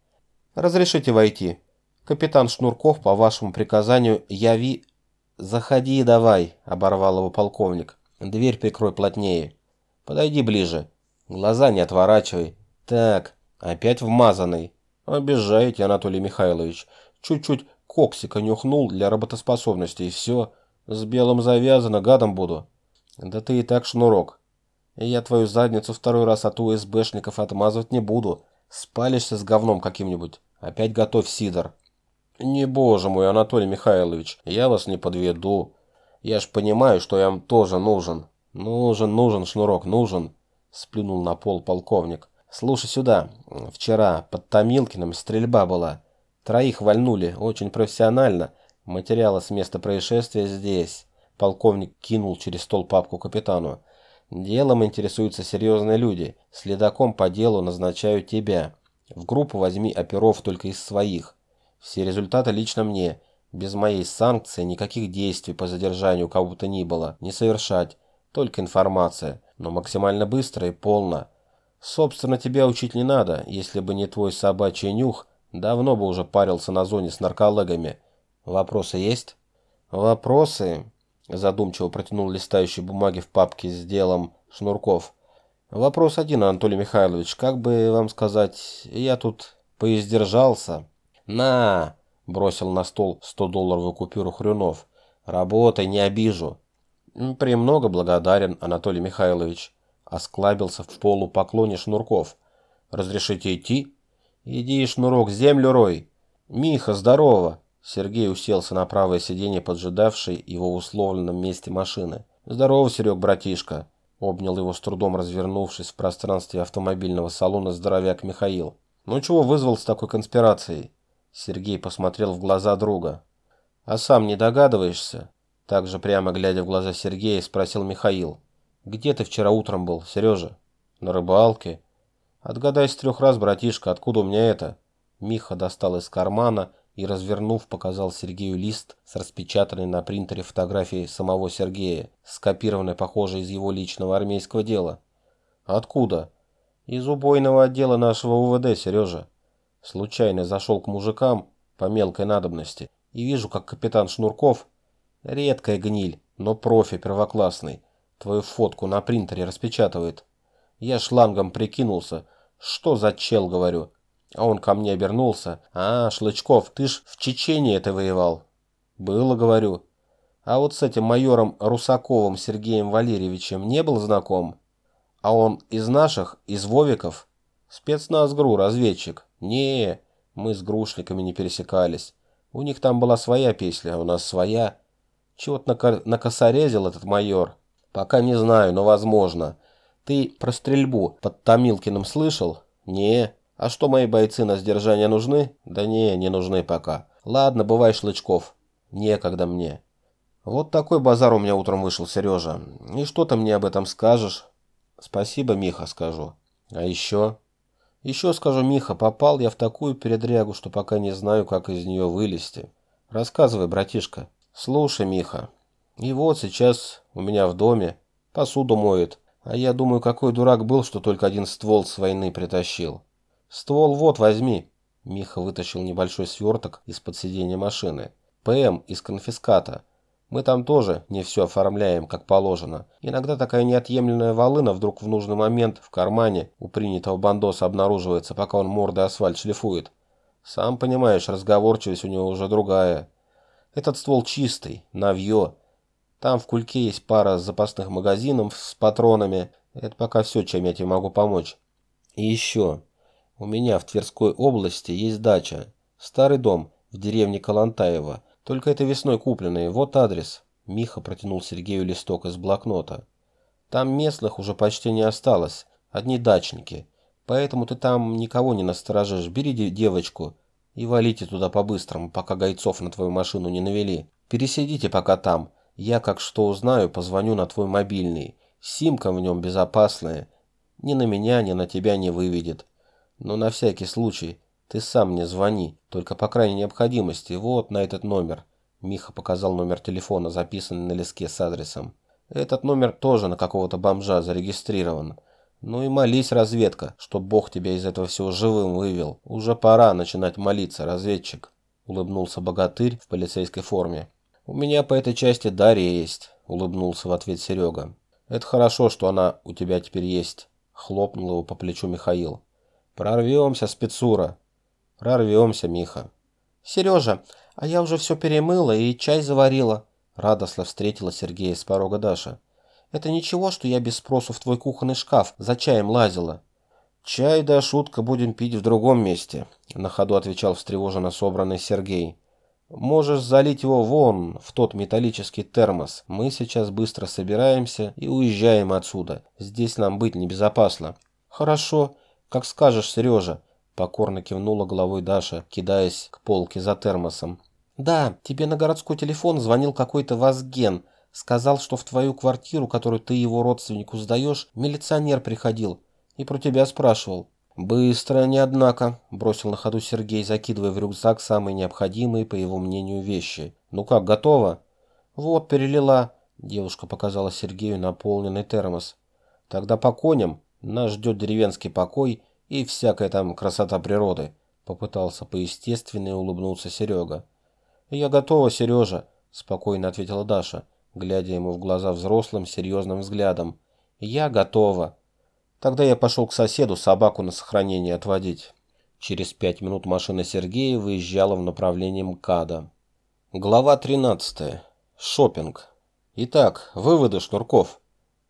«Разрешите войти. Капитан Шнурков, по вашему приказанию, яви «Заходи давай», — оборвал его полковник. «Дверь прикрой плотнее. Подойди ближе. Глаза не отворачивай. Так, опять вмазанный. Обижаете, Анатолий Михайлович. Чуть-чуть коксика нюхнул для работоспособности, и все. С белым завязано, гадом буду. Да ты и так шнурок. Я твою задницу второй раз от УСБшников отмазывать не буду. Спалишься с говном каким-нибудь. Опять готовь сидор». «Не боже мой, Анатолий Михайлович, я вас не подведу. Я ж понимаю, что я вам тоже нужен. Нужен, нужен, шнурок, нужен», – сплюнул на пол полковник. «Слушай сюда. Вчера под Томилкиным стрельба была. Троих вальнули, очень профессионально. Материалы с места происшествия здесь». Полковник кинул через стол папку капитану. «Делом интересуются серьезные люди. Следаком по делу назначаю тебя. В группу возьми оперов только из своих. Все результаты лично мне. Без моей санкции никаких действий по задержанию кого бы то ни было не совершать. Только информация, но максимально быстро и полно. Собственно, тебя учить не надо. Если бы не твой собачий нюх, давно бы уже парился на зоне с наркологами. Вопросы есть? Вопросы? Задумчиво протянул листающие бумаги в папке с делом Шнурков. Вопрос один, Анатолий Михайлович. Как бы вам сказать, я тут поиздержался. «На!» – бросил на стол 100-долларовую купюру Хрюнов. «Работай, не обижу». «Премного благодарен, Анатолий Михайлович», – осклабился в полупоклоне Шнурков. «Разрешите идти?» «Иди, Шнурок, землю рой!» «Миха, здорово!» Сергей уселся на правое сиденье, поджидавшей его в условленном месте машины. «Здорово, Серег, братишка!» Обнял его с трудом развернувшись в пространстве автомобильного салона здоровяк Михаил. «Ну чего вызвал с такой конспирацией?» Сергей посмотрел в глаза друга. «А сам не догадываешься?» Также прямо глядя в глаза Сергея, спросил Михаил. «Где ты вчера утром был, Сережа?» «На рыбалке». «Отгадай с трех раз, братишка, откуда у меня это?» Миха достал из кармана и, развернув, показал Сергею лист с распечатанной на принтере фотографией самого Сергея, скопированной, похоже, из его личного армейского дела. «Откуда?» «Из убойного отдела нашего УВД, Сережа. Случайно зашел к мужикам по мелкой надобности и вижу, как капитан Шнурков, редкая гниль, но профи первоклассный, твою фотку на принтере распечатывает. Я шлангом прикинулся, что за чел, говорю. А он ко мне обернулся. А, Шлычков, ты ж в Чечении это воевал. Было, говорю. А вот с этим майором Русаковым Сергеем Валерьевичем не был знаком? А он из наших, из Вовиков? Спецназ ГРУ, разведчик. Не, мы с грушниками не пересекались. У них там была своя песня, а у нас своя. Чего-то накосорезил этот майор. Пока не знаю, но возможно. Ты про стрельбу под Томилкиным слышал? Не. А что, мои бойцы на сдержание нужны? Да не, не нужны пока. Ладно, бывай, Шлычков. Некогда мне. Вот такой базар у меня утром вышел, Сережа. И что ты мне об этом скажешь? Спасибо, Миха, скажу. А еще... Еще скажу, Миха, попал я в такую передрягу, что пока не знаю, как из нее вылезти. Рассказывай, братишка. Слушай, Миха. И вот сейчас у меня в доме посуду моет. А я думаю, какой дурак был, что только один ствол с войны притащил. Ствол вот, возьми. Миха вытащил небольшой сверток из-под сиденья машины. ПМ из конфиската. Мы там тоже не все оформляем, как положено. Иногда такая неотъемлемая волына вдруг в нужный момент в кармане у принятого бандоса обнаруживается, пока он мордой асфальт шлифует. Сам понимаешь, разговорчивость у него уже другая. Этот ствол чистый, навье. Там в кульке есть пара запасных магазинов с патронами. Это пока все, чем я тебе могу помочь. И еще. У меня в Тверской области есть дача. Старый дом в деревне Калантаево. Только это весной купленный. Вот адрес. Миха протянул Сергею листок из блокнота. Там местных уже почти не осталось. Одни дачники. Поэтому ты там никого не насторожишь. Бери девочку и валите туда по-быстрому, пока гайцов на твою машину не навели. Пересидите пока там. Я, как что узнаю, позвоню на твой мобильный. Симка в нем безопасная. Ни на меня, ни на тебя не выведет. Но на всякий случай ты сам мне звони, только по крайней необходимости, вот на этот номер. Миха показал номер телефона, записанный на листке с адресом. Этот номер тоже на какого-то бомжа зарегистрирован. Ну и молись, разведка, чтоб Бог тебя из этого всего живым вывел. Уже пора начинать молиться, разведчик. Улыбнулся богатырь в полицейской форме. «У меня по этой части Дарья есть», — улыбнулся в ответ Серега. «Это хорошо, что она у тебя теперь есть», — хлопнул его по плечу Михаил. «Прорвемся, спецура». «Прорвемся, Миха». «Сережа, а я уже все перемыла и чай заварила», — радостно встретила Сергея с порога Даша. «Это ничего, что я без спросу в твой кухонный шкаф за чаем лазила?» «Чай да шутка будем пить в другом месте», — на ходу отвечал встревоженно собранный Сергей. Можешь залить его вон, в тот металлический термос. Мы сейчас быстро собираемся и уезжаем отсюда. Здесь нам быть небезопасно. Хорошо, как скажешь, Сережа. Покорно кивнула головой Даша, кидаясь к полке за термосом. Да, тебе на городской телефон звонил какой-то Вазген. Сказал, что в твою квартиру, которую ты его родственнику сдаешь, милиционер приходил и про тебя спрашивал. «Быстро не однако», – бросил на ходу Сергей, закидывая в рюкзак самые необходимые, по его мнению, вещи. «Ну как, готово?» «Вот, перелила», – девушка показала Сергею наполненный термос. «Тогда по коням. Нас ждет деревенский покой и всякая там красота природы», – попытался поестественно улыбнуться Серега. «Я готова, Сережа», – спокойно ответила Даша, глядя ему в глаза взрослым серьезным взглядом. «Я готова». Тогда я пошел к соседу собаку на сохранение отводить. Через пять минут машина Сергея выезжала в направлении МКАДа. Глава 13. Шопинг. Итак, выводы Шнурков.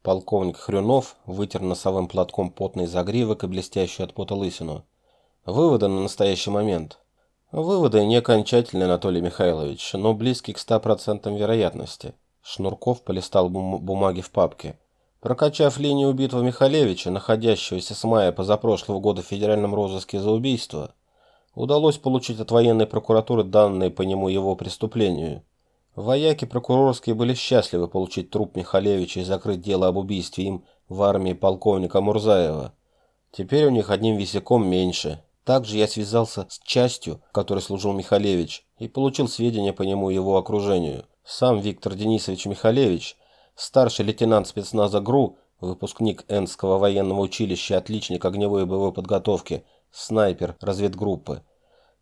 Полковник Хрюнов вытер носовым платком потный загривок и блестящую от пота лысину. Выводы на настоящий момент. Выводы не окончательные, Анатолий Михайлович, но близкие к 100% вероятности. Шнурков полистал бум бумаги в папке. Прокачав линию убитого Михалевича, находящегося с мая позапрошлого года в федеральном розыске за убийство, удалось получить от военной прокуратуры данные по нему его преступлению. Вояки прокурорские были счастливы получить труп Михалевича и закрыть дело об убийстве им в армии полковника Мурзаева. Теперь у них одним висяком меньше. Также я связался с частью, которой служил Михалевич, и получил сведения по нему и его окружению. Сам Виктор Денисович Михалевич – Старший лейтенант спецназа ГРУ, выпускник Энского военного училища, отличник огневой и боевой подготовки, снайпер разведгруппы.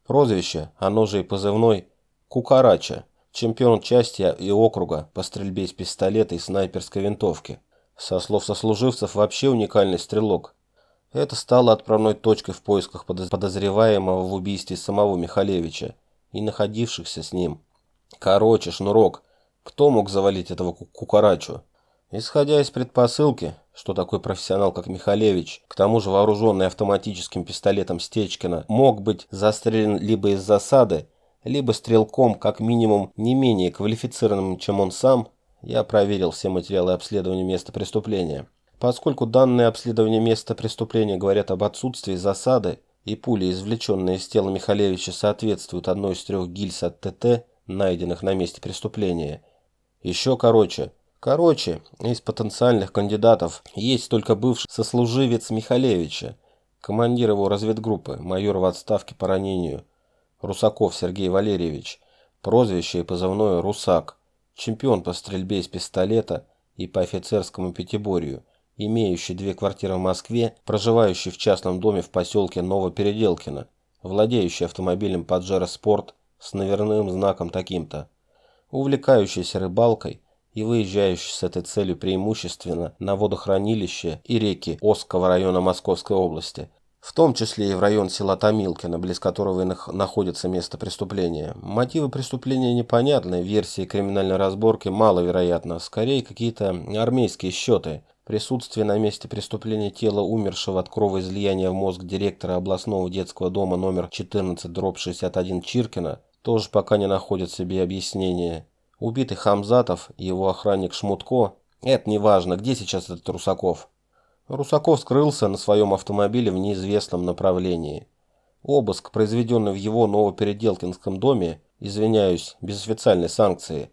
Прозвище, оно же и позывной, Кукарача, чемпион части и округа по стрельбе из пистолета и снайперской винтовки. Со слов сослуживцев, вообще уникальный стрелок. Это стало отправной точкой в поисках подозреваемого в убийстве самого Михалевича и находившихся с ним. Короче, шнурок – кто мог завалить этого кукарачу? Исходя из предпосылки, что такой профессионал, как Михалевич, к тому же вооруженный автоматическим пистолетом Стечкина, мог быть застрелен либо из засады, либо стрелком, как минимум, не менее квалифицированным, чем он сам, я проверил все материалы обследования места преступления. Поскольку данные обследования места преступления говорят об отсутствии засады, и пули, извлеченные из тела Михалевича, соответствуют одной из трех гильз от ТТ, найденных на месте преступления – еще короче. Короче, из потенциальных кандидатов есть только бывший сослуживец Михалевича, командир его разведгруппы, майор в отставке по ранению, Русаков Сергей Валерьевич, прозвище и позывное «Русак», чемпион по стрельбе из пистолета и по офицерскому пятиборью, имеющий две квартиры в Москве, проживающий в частном доме в поселке Новопеределкино, владеющий автомобилем Pajero Sport с номерным знаком таким-то. Увлекающийся рыбалкой и выезжающий с этой целью преимущественно на водохранилище и реки Осского района Московской области, в том числе и в район села Томилкино, близ которого и находится место преступления. Мотивы преступления непонятны, версии криминальной разборки маловероятно, скорее какие-то армейские счеты. Присутствие на месте преступления тела умершего от кровоизлияния в мозг директора областного детского дома номер 14-61 Чиркина тоже пока не находит себе объяснения. Убитый Хамзатов и его охранник Шмутко – это не важно, где сейчас этот Русаков. Русаков скрылся на своем автомобиле в неизвестном направлении. Обыск, произведенный в его Новопеределкинском доме, извиняюсь, без официальной санкции,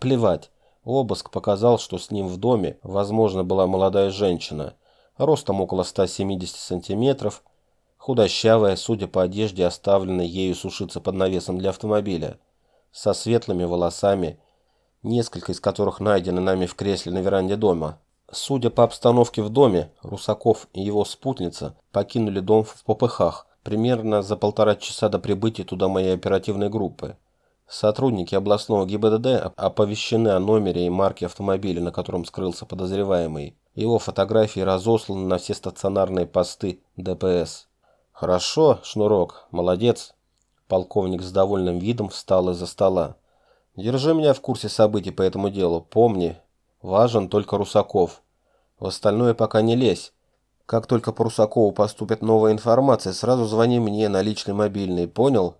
плевать, обыск показал, что с ним в доме, возможно, была молодая женщина, ростом около 170 сантиметров, худощавая, судя по одежде, оставленной ею сушиться под навесом для автомобиля, со светлыми волосами, несколько из которых найдены нами в кресле на веранде дома. Судя по обстановке в доме, Русаков и его спутница покинули дом в попыхах примерно за полтора часа до прибытия туда моей оперативной группы. Сотрудники областного ГИБДД оповещены о номере и марке автомобиля, на котором скрылся подозреваемый. Его фотографии разосланы на все стационарные посты ДПС. «Хорошо, Шнурок, молодец». Полковник с довольным видом встал из-за стола. «Держи меня в курсе событий по этому делу. Помни, важен только Русаков. В остальное пока не лезь. Как только по Русакову поступит новая информация, сразу звони мне на личный мобильный. Понял?»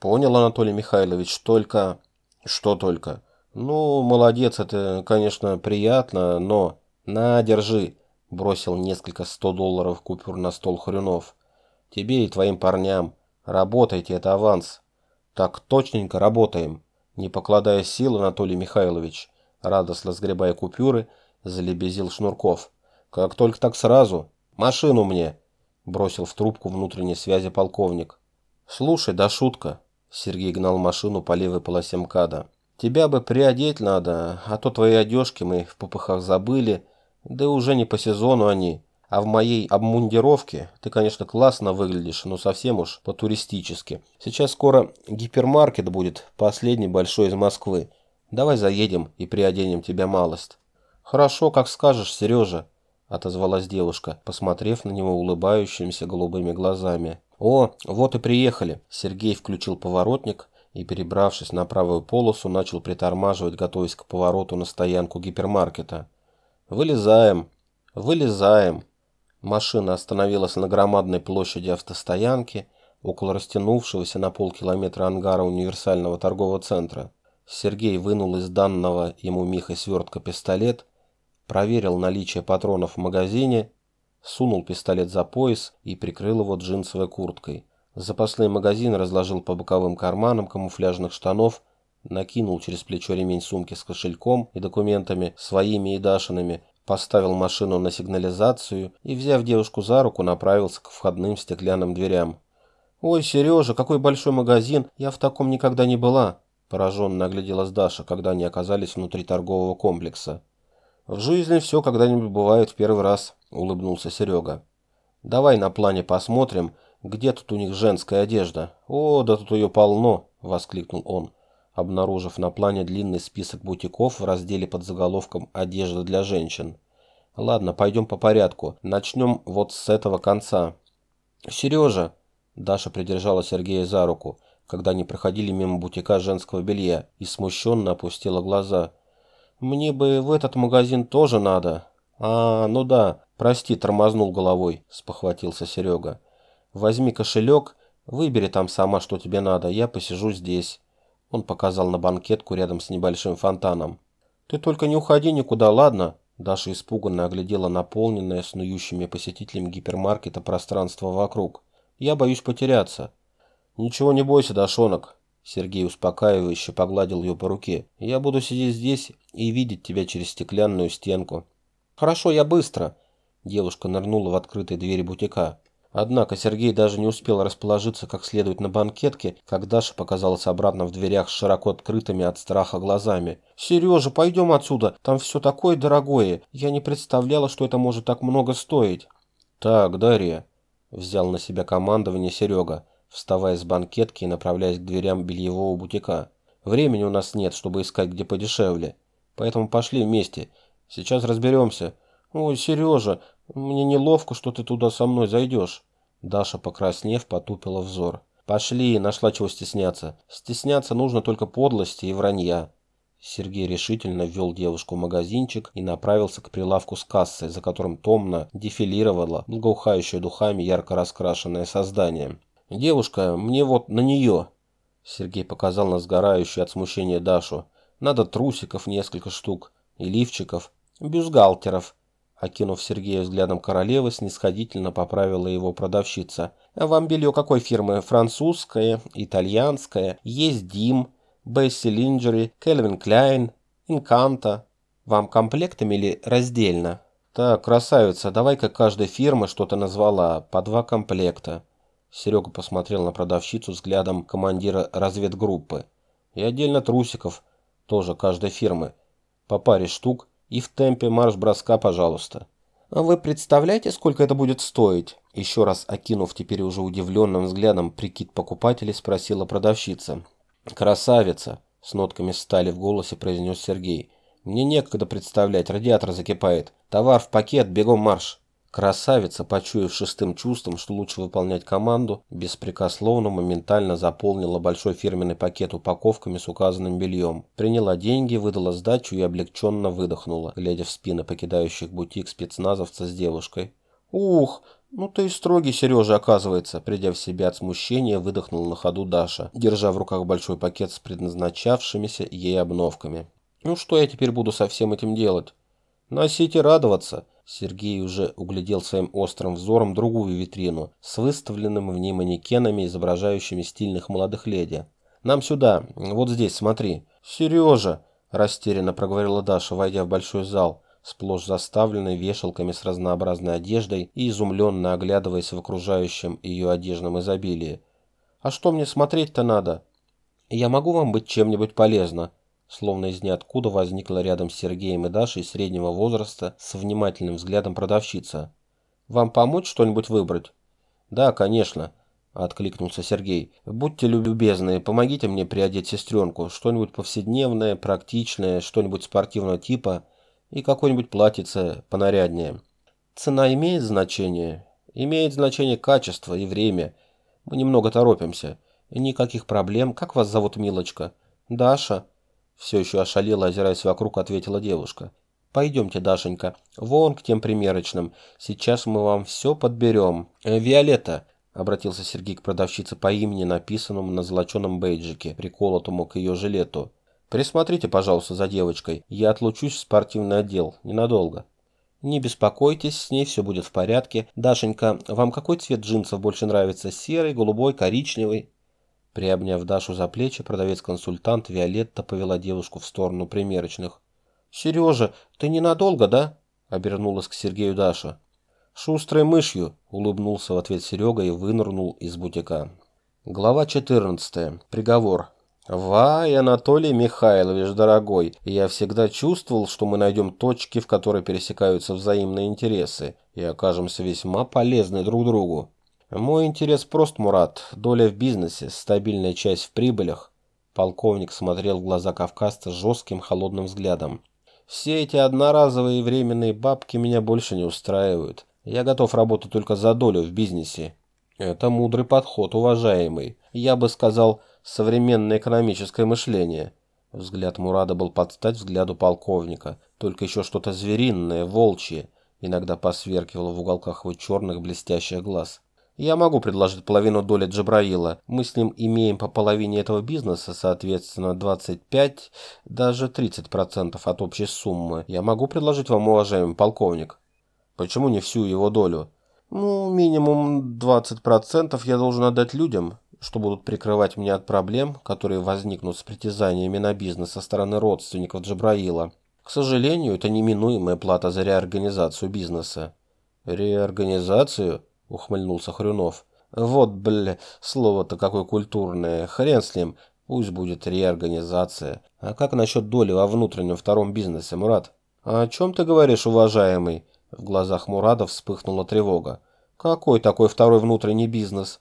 «Понял, Анатолий Михайлович. Только...» «Что только?» «Ну, молодец, это, конечно, приятно, но...» «На, держи!» – бросил несколько сто долларов купюр на стол Хрюнов. Тебе и твоим парням. Работайте, это аванс. Так точненько работаем. Не покладая сил, Анатолий Михайлович, радостно сгребая купюры, залебезил Шнурков. Как только так сразу. Машину мне. Бросил в трубку внутренней связи полковник. Слушай, да шутка. Сергей гнал машину по левой полосе МКАДа. Тебя бы приодеть надо, а то твои одежки мы в попыхах забыли, да уже не по сезону они. А в моей обмундировке ты, конечно, классно выглядишь, но совсем уж по-туристически. Сейчас скоро гипермаркет будет, последний большой из Москвы. Давай заедем и приоденем тебя малость. Хорошо, как скажешь, Сережа, отозвалась девушка, посмотрев на него улыбающимися голубыми глазами. О, вот и приехали. Сергей включил поворотник и, перебравшись на правую полосу, начал притормаживать, готовясь к повороту на стоянку гипермаркета. Вылезаем. Вылезаем. Машина остановилась на громадной площади автостоянки, около растянувшегося на полкилометра ангара универсального торгового центра. Сергей вынул из данного ему Михой свертка пистолет, проверил наличие патронов в магазине, сунул пистолет за пояс и прикрыл его джинсовой курткой. Запасной магазин разложил по боковым карманам камуфляжных штанов, накинул через плечо ремень сумки с кошельком и документами, своими и Дашиными, поставил машину на сигнализацию и, взяв девушку за руку, направился к входным стеклянным дверям. «Ой, Сережа, какой большой магазин! Я в таком никогда не была!» Пораженно огляделась Даша, когда они оказались внутри торгового комплекса. «В жизни все когда-нибудь бывает в первый раз», — улыбнулся Серега. «Давай на плане посмотрим, где тут у них женская одежда. О, да тут ее полно!» — воскликнул он обнаружив на плане длинный список бутиков в разделе под заголовком «Одежда для женщин». Ладно, пойдем по порядку. Начнем вот с этого конца. Сережа! Даша придержала Сергея за руку, когда они проходили мимо бутика женского белья, и смущенно опустила глаза. Мне бы в этот магазин тоже надо. А, ну да, прости, тормознул головой, спохватился Серега. Возьми кошелек, выбери там сама, что тебе надо, я посижу здесь. Он показал на банкетку рядом с небольшим фонтаном. «Ты только не уходи никуда, ладно?» Даша испуганно оглядела наполненное снующими посетителями гипермаркета пространство вокруг. «Я боюсь потеряться». «Ничего не бойся, Дашонок». Сергей успокаивающе погладил ее по руке. «Я буду сидеть здесь и видеть тебя через стеклянную стенку». «Хорошо, я быстро». Девушка нырнула в открытые двери бутика. Однако Сергей даже не успел расположиться как следует на банкетке, как Даша показалась обратно в дверях с широко открытыми от страха глазами. «Сережа, пойдем отсюда, там все такое дорогое, я не представляла, что это может так много стоить». «Так, Дарья», — взял на себя командование Серега, вставая с банкетки и направляясь к дверям бельевого бутика. Времени у нас нет, чтобы искать где подешевле. Поэтому пошли вместе. Сейчас разберемся. Ой, Сережа, мне неловко, что ты туда со мной зайдешь. Даша, покраснев, потупила взор. Пошли, нашла чего стесняться. Стесняться нужно только подлости и вранья. Сергей решительно ввел девушку в магазинчик и направился к прилавку с кассой, за которым томно дефилировало благоухающее духами ярко раскрашенное создание. «Девушка, мне вот на нее!» Сергей показал на сгорающую от смущения Дашу. «Надо трусиков несколько штук, и лифчиков, бюстгальтеров». Окинув Сергея взглядом королевы, снисходительно поправила его продавщица. «А вам белье какой фирмы? Французское? Итальянское? Есть Дим?» Бесси Линджери, Кельвин Кляйн, Инканта. Вам комплектами или раздельно? Так, красавица, давай-ка каждой фирмы что-то назвала, по два комплекта. Серега посмотрел на продавщицу взглядом командира разведгруппы. И отдельно трусиков, тоже каждой фирмы. По паре штук и в темпе марш-броска, пожалуйста. А вы представляете, сколько это будет стоить? Еще раз окинув теперь уже удивленным взглядом прикид покупателей, спросила продавщица. «Красавица!» – с нотками стали в голосе произнес Сергей. «Мне некогда представлять, радиатор закипает. Товар в пакет, бегом марш!» Красавица, почуяв шестым чувством, что лучше выполнять команду, беспрекословно моментально заполнила большой фирменный пакет упаковками с указанным бельем, приняла деньги, выдала сдачу и облегченно выдохнула, глядя в спины покидающих бутик спецназовца с девушкой. «Ух, ну ты и строгий, Сережа, оказывается», придя в себя от смущения, выдохнул на ходу Даша, держа в руках большой пакет с предназначавшимися ей обновками. «Ну что я теперь буду со всем этим делать?» «Носить и радоваться». Сергей уже углядел своим острым взором другую витрину с выставленными в ней манекенами, изображающими стильных молодых леди. «Нам сюда, вот здесь, смотри». «Сережа!» – растерянно проговорила Даша, войдя в большой зал – сплошь заставленной вешалками с разнообразной одеждой и изумленно оглядываясь в окружающем ее одежном изобилии. «А что мне смотреть-то надо?» «Я могу вам быть чем-нибудь полезна?» Словно из ниоткуда возникла рядом с Сергеем и Дашей среднего возраста с внимательным взглядом продавщица. «Вам помочь что-нибудь выбрать?» «Да, конечно», — откликнулся Сергей. «Будьте любезны, помогите мне приодеть сестренку. Что-нибудь повседневное, практичное, что-нибудь спортивного типа» и какое-нибудь платьице понаряднее. Цена имеет значение? Имеет значение качество и время. Мы немного торопимся. Никаких проблем. Как вас зовут, милочка? Даша. Все еще ошалела, озираясь вокруг, ответила девушка. Пойдемте, Дашенька, вон к тем примерочным. Сейчас мы вам все подберем. Э, Виолетта, обратился Сергей к продавщице по имени, написанному на золоченом бейджике, приколотому к ее жилету. Присмотрите, пожалуйста, за девочкой. Я отлучусь в спортивный отдел. Ненадолго. Не беспокойтесь, с ней все будет в порядке. Дашенька, вам какой цвет джинсов больше нравится? Серый, голубой, коричневый? Приобняв Дашу за плечи, продавец-консультант Виолетта повела девушку в сторону примерочных. «Сережа, ты ненадолго, да?» — обернулась к Сергею Даша. «Шустрой мышью!» — улыбнулся в ответ Серега и вынырнул из бутика. Глава 14. Приговор. «Вай, Анатолий Михайлович, дорогой, я всегда чувствовал, что мы найдем точки, в которые пересекаются взаимные интересы, и окажемся весьма полезны друг другу. Мой интерес прост, Мурат, доля в бизнесе, стабильная часть в прибылях». Полковник смотрел в глаза кавказца жестким холодным взглядом. «Все эти одноразовые временные бабки меня больше не устраивают. Я готов работать только за долю в бизнесе». «Это мудрый подход, уважаемый. Я бы сказал, современное экономическое мышление. Взгляд Мурада был под стать взгляду полковника, только еще что-то звериное, волчье, иногда посверкивало в уголках его черных блестящих глаз. Я могу предложить половину доли Джабраила. Мы с ним имеем по половине этого бизнеса, соответственно, 25, даже 30% от общей суммы. Я могу предложить вам, уважаемый полковник. Почему не всю его долю? Ну, минимум 20% я должен отдать людям, что будут прикрывать меня от проблем, которые возникнут с притязаниями на бизнес со стороны родственников Джабраила. К сожалению, это неминуемая плата за реорганизацию бизнеса. «Реорганизацию?» – ухмыльнулся Хрюнов. «Вот, бля, слово-то какое культурное. Хрен с ним. Пусть будет реорганизация. А как насчет доли во внутреннем втором бизнесе, Мурат?» «А о чем ты говоришь, уважаемый?» В глазах Мурада вспыхнула тревога. «Какой такой второй внутренний бизнес?»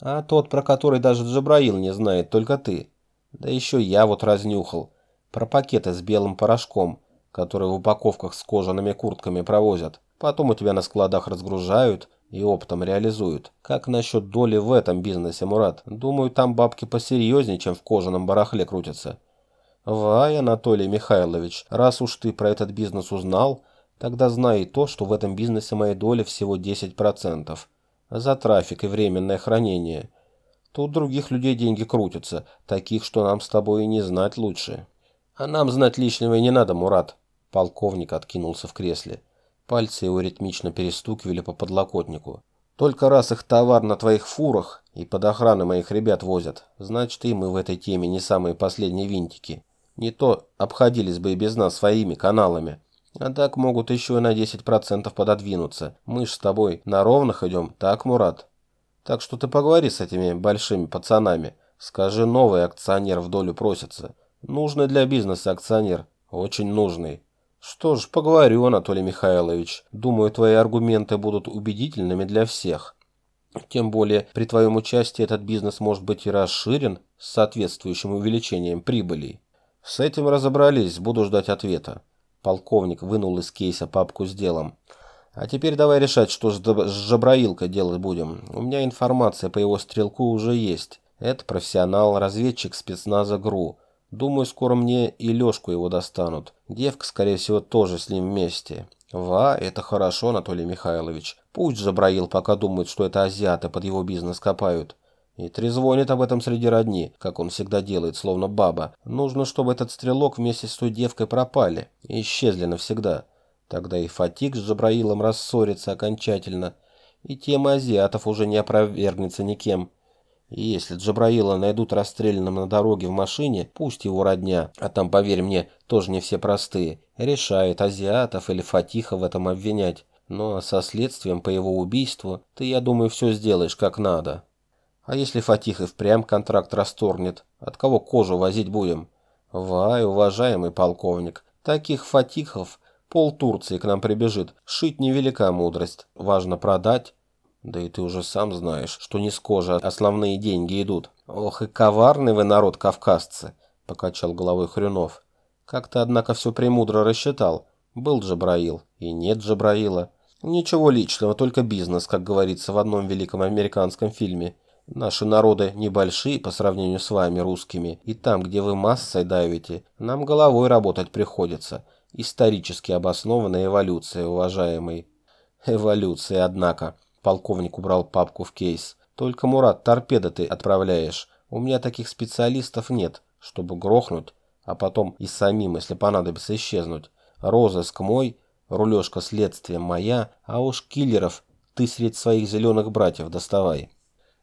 А тот, про который даже Джабраил не знает, только ты. Да еще я вот разнюхал. Про пакеты с белым порошком, которые в упаковках с кожаными куртками провозят. Потом у тебя на складах разгружают и оптом реализуют. Как насчет доли в этом бизнесе, Мурат? Думаю, там бабки посерьезнее, чем в кожаном барахле крутятся. Вай, Анатолий Михайлович, раз уж ты про этот бизнес узнал, тогда знай и то, что в этом бизнесе моя доля всего 10%. За трафик и временное хранение. Тут других людей деньги крутятся, таких, что нам с тобой и не знать лучше. А нам знать лишнего и не надо, Мурат. Полковник откинулся в кресле. Пальцы его ритмично перестукивали по подлокотнику. Только раз их товар на твоих фурах и под охраной моих ребят возят, значит и мы в этой теме не самые последние винтики. Не то обходились бы и без нас своими каналами. А так могут еще и на 10% пододвинуться. Мы ж с тобой на ровных идем, так, Мурат? Так что ты поговори с этими большими пацанами. Скажи, новый акционер в долю просится. Нужный для бизнеса акционер. Очень нужный. Что ж, поговорю, Анатолий Михайлович. Думаю, твои аргументы будут убедительными для всех. Тем более, при твоем участии этот бизнес может быть и расширен с соответствующим увеличением прибыли. С этим разобрались, буду ждать ответа. Полковник вынул из кейса папку с делом. А теперь давай решать, что с Жабраилкой делать будем. У меня информация по его стрелку уже есть. Это профессионал, разведчик спецназа ГРУ. Думаю, скоро мне и Лешку его достанут. Девка, скорее всего, тоже с ним вместе. Ва, это хорошо, Анатолий Михайлович. Пусть Жабраил пока думает, что это азиаты под его бизнес копают. И трезвонит об этом среди родни, как он всегда делает, словно баба. Нужно, чтобы этот стрелок вместе с той девкой пропали и исчезли навсегда. Тогда и Фатик с Жабраилом рассорится окончательно, и тема азиатов уже не опровергнется никем. И если Джабраила найдут расстрелянным на дороге в машине, пусть его родня, а там, поверь мне, тоже не все простые, решает азиатов или Фатиха в этом обвинять. Но со следствием по его убийству ты, я думаю, все сделаешь как надо. А если Фатих и впрямь контракт расторгнет, от кого кожу возить будем? Вай, уважаемый полковник, таких Фатихов пол Турции к нам прибежит. Шить невелика мудрость. Важно продать, да и ты уже сам знаешь, что не с кожи основные деньги идут. Ох и коварный вы народ, кавказцы, покачал головой Хрюнов. Как ты, однако, все премудро рассчитал. Был Джабраил и нет Джабраила. Ничего личного, только бизнес, как говорится в одном великом американском фильме. Наши народы небольшие по сравнению с вами, русскими, и там, где вы массой давите, нам головой работать приходится. Исторически обоснованная эволюция, уважаемый. Эволюция, однако. Полковник убрал папку в кейс. «Только, Мурат, торпеды ты отправляешь. У меня таких специалистов нет, чтобы грохнуть, а потом и самим, если понадобится, исчезнуть. Розыск мой, рулежка следствия моя, а уж киллеров ты среди своих зеленых братьев доставай».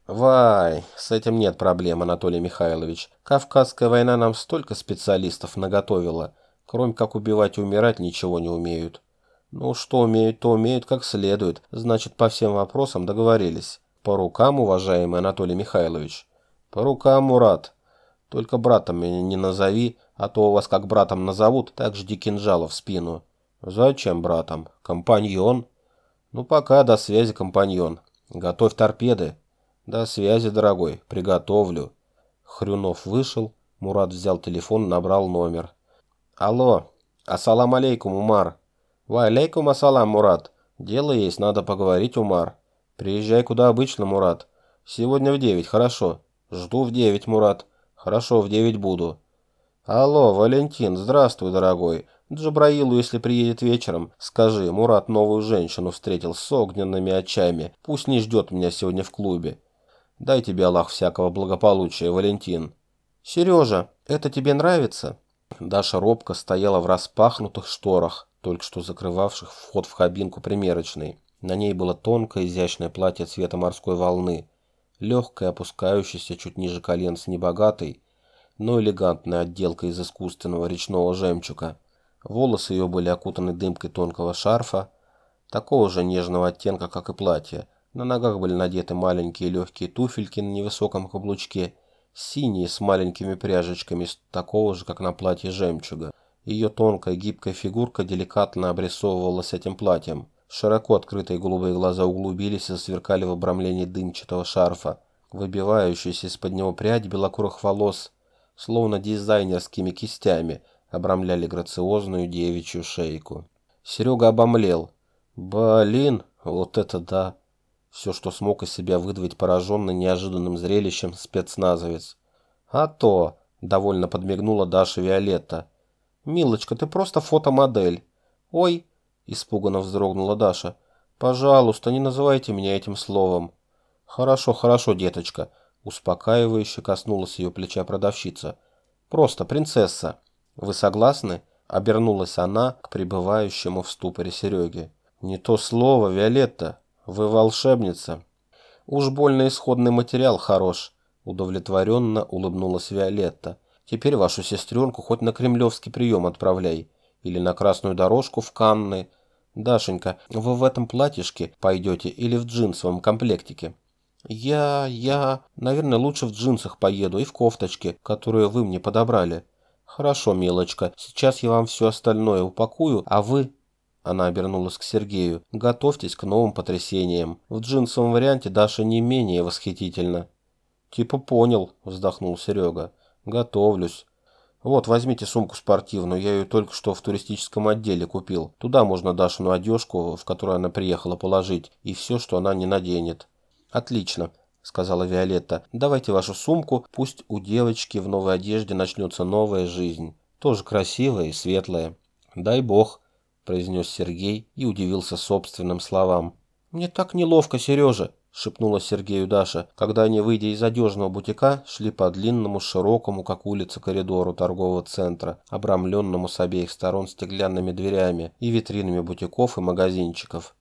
«Вай, с этим нет проблем, Анатолий Михайлович. Кавказская война нам столько специалистов наготовила. Кроме как убивать и умирать, ничего не умеют». Ну, что умеют, то умеют как следует. Значит, по всем вопросам договорились. По рукам, уважаемый Анатолий Михайлович. По рукам, Мурат. Только братом меня не назови, а то у вас как братом назовут, так жди кинжала в спину. Зачем братом? Компаньон? Ну, пока до связи, компаньон. Готовь торпеды. До связи, дорогой. Приготовлю. Хрюнов вышел. Мурат взял телефон, набрал номер. Алло. Ассалам алейкум, Умар. «Валейкум ассалам, Мурат. Дело есть, надо поговорить, Умар. Приезжай куда обычно, Мурат. Сегодня в девять, хорошо. Жду в девять, Мурат. Хорошо, в девять буду». «Алло, Валентин, здравствуй, дорогой. Джабраилу, если приедет вечером, скажи, Мурат новую женщину встретил с огненными очами. Пусть не ждет меня сегодня в клубе. Дай тебе Аллах всякого благополучия, Валентин». «Сережа, это тебе нравится?» Даша робко стояла в распахнутых шторах только что закрывавших вход в кабинку примерочной. На ней было тонкое изящное платье цвета морской волны, легкое, опускающееся чуть ниже колен с небогатой, но элегантной отделкой из искусственного речного жемчуга. Волосы ее были окутаны дымкой тонкого шарфа, такого же нежного оттенка, как и платье. На ногах были надеты маленькие легкие туфельки на невысоком каблучке, синие с маленькими пряжечками, такого же, как на платье жемчуга. Ее тонкая гибкая фигурка деликатно обрисовывалась этим платьем. Широко открытые голубые глаза углубились и сверкали в обрамлении дымчатого шарфа. Выбивающаяся из-под него прядь белокурых волос словно дизайнерскими кистями, обрамляли грациозную девичью шейку. Серега обомлел. «Блин, вот это да!» Все, что смог из себя выдавить пораженный неожиданным зрелищем спецназовец. «А то!» – довольно подмигнула Даша Виолетта. «Милочка, ты просто фотомодель». «Ой!» – испуганно вздрогнула Даша. «Пожалуйста, не называйте меня этим словом». «Хорошо, хорошо, деточка», – успокаивающе коснулась ее плеча продавщица. «Просто принцесса. Вы согласны?» – обернулась она к пребывающему в ступоре Сереге. «Не то слово, Виолетта. Вы волшебница». «Уж больно исходный материал хорош», – удовлетворенно улыбнулась Виолетта. «Теперь вашу сестренку хоть на кремлевский прием отправляй. Или на красную дорожку в Канны. Дашенька, вы в этом платьишке пойдете или в джинсовом комплектике?» «Я... я... наверное, лучше в джинсах поеду и в кофточке, которую вы мне подобрали». «Хорошо, милочка, сейчас я вам все остальное упакую, а вы...» Она обернулась к Сергею. «Готовьтесь к новым потрясениям. В джинсовом варианте Даша не менее восхитительна». «Типа понял», – вздохнул Серега. «Готовлюсь». «Вот, возьмите сумку спортивную, я ее только что в туристическом отделе купил. Туда можно Дашину одежку, в которую она приехала, положить, и все, что она не наденет». «Отлично», — сказала Виолетта. «Давайте вашу сумку, пусть у девочки в новой одежде начнется новая жизнь. Тоже красивая и светлая». «Дай бог», — произнес Сергей и удивился собственным словам. «Мне так неловко, Сережа», — шепнула Сергею Даша, когда они, выйдя из одежного бутика, шли по длинному, широкому, как улица, коридору торгового центра, обрамленному с обеих сторон стеклянными дверями и витринами бутиков и магазинчиков.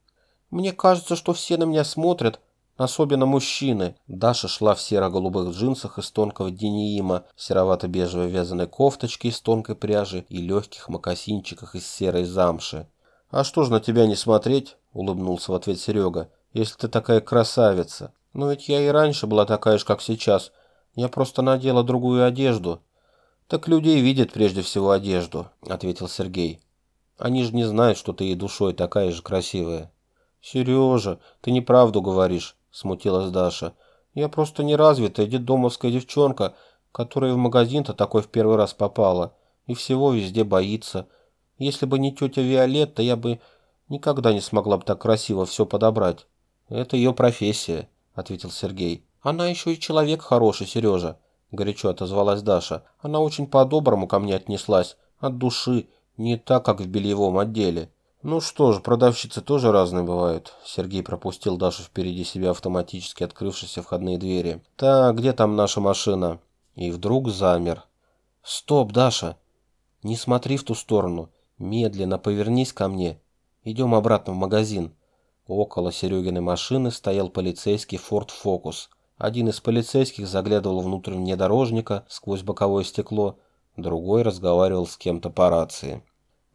«Мне кажется, что все на меня смотрят, Особенно мужчины. Даша шла в серо-голубых джинсах из тонкого дениима, серовато-бежевой вязаной кофточке из тонкой пряжи и легких мокасинчиках из серой замши. «А что ж на тебя не смотреть?» – улыбнулся в ответ Серега. «Если ты такая красавица. Но ведь я и раньше была такая же, как сейчас. Я просто надела другую одежду». «Так людей видят прежде всего одежду», – ответил Сергей. «Они же не знают, что ты и душой такая же красивая». «Сережа, ты неправду говоришь смутилась Даша. «Я просто неразвитая детдомовская девчонка, которая в магазин-то такой в первый раз попала и всего везде боится. Если бы не тетя Виолетта, я бы никогда не смогла бы так красиво все подобрать. Это ее профессия», — ответил Сергей. «Она еще и человек хороший, Сережа», — горячо отозвалась Даша. «Она очень по-доброму ко мне отнеслась, от души, не так, как в бельевом отделе». Ну что ж, продавщицы тоже разные бывают. Сергей пропустил Дашу впереди себя автоматически открывшиеся входные двери. Так, где там наша машина? И вдруг замер. Стоп, Даша! Не смотри в ту сторону. Медленно повернись ко мне. Идем обратно в магазин. Около Серегиной машины стоял полицейский Ford Focus. Один из полицейских заглядывал внутрь внедорожника сквозь боковое стекло, другой разговаривал с кем-то по рации.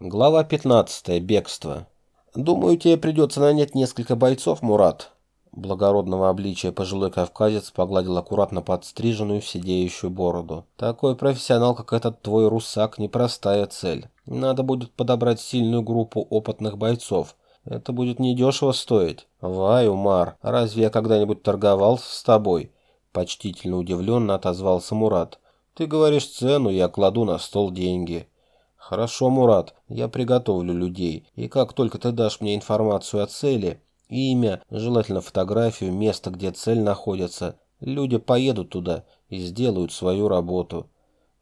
Глава 15. Бегство. «Думаю, тебе придется нанять несколько бойцов, Мурат». Благородного обличия пожилой кавказец погладил аккуратно подстриженную сидеющую бороду. «Такой профессионал, как этот твой русак, непростая цель. Надо будет подобрать сильную группу опытных бойцов. Это будет недешево стоить. Вай, Умар, разве я когда-нибудь торговал с тобой?» Почтительно удивленно отозвался Мурат. «Ты говоришь цену, я кладу на стол деньги». «Хорошо, Мурат, я приготовлю людей, и как только ты дашь мне информацию о цели, имя, желательно фотографию, место, где цель находится, люди поедут туда и сделают свою работу.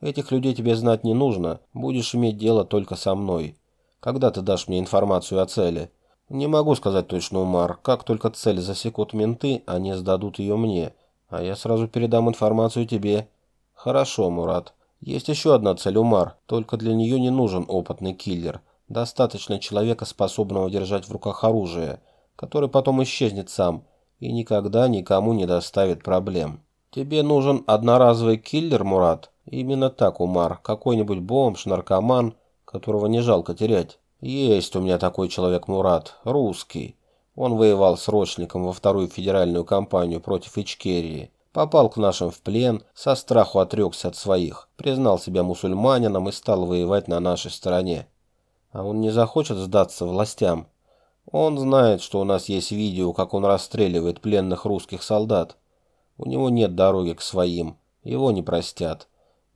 Этих людей тебе знать не нужно, будешь иметь дело только со мной. Когда ты дашь мне информацию о цели?» «Не могу сказать точно, Умар. Как только цель засекут менты, они сдадут ее мне, а я сразу передам информацию тебе». «Хорошо, Мурат». Есть еще одна цель Умар, только для нее не нужен опытный киллер. Достаточно человека, способного держать в руках оружие, который потом исчезнет сам и никогда никому не доставит проблем. Тебе нужен одноразовый киллер, Мурат? Именно так, Умар. Какой-нибудь бомж, наркоман, которого не жалко терять. Есть у меня такой человек, Мурат. Русский. Он воевал с Рочником во вторую федеральную кампанию против Ичкерии. Попал к нашим в плен, со страху отрекся от своих, признал себя мусульманином и стал воевать на нашей стороне. А он не захочет сдаться властям. Он знает, что у нас есть видео, как он расстреливает пленных русских солдат. У него нет дороги к своим, его не простят.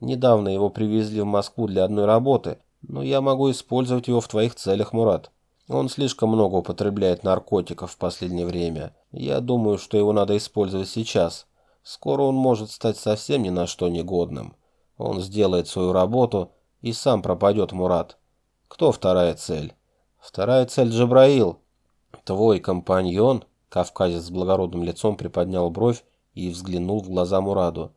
Недавно его привезли в Москву для одной работы, но я могу использовать его в твоих целях, Мурат. Он слишком много употребляет наркотиков в последнее время. Я думаю, что его надо использовать сейчас. Скоро он может стать совсем ни на что негодным. Он сделает свою работу и сам пропадет, Мурат. Кто вторая цель? Вторая цель Джабраил. Твой компаньон, кавказец с благородным лицом приподнял бровь и взглянул в глаза Мураду.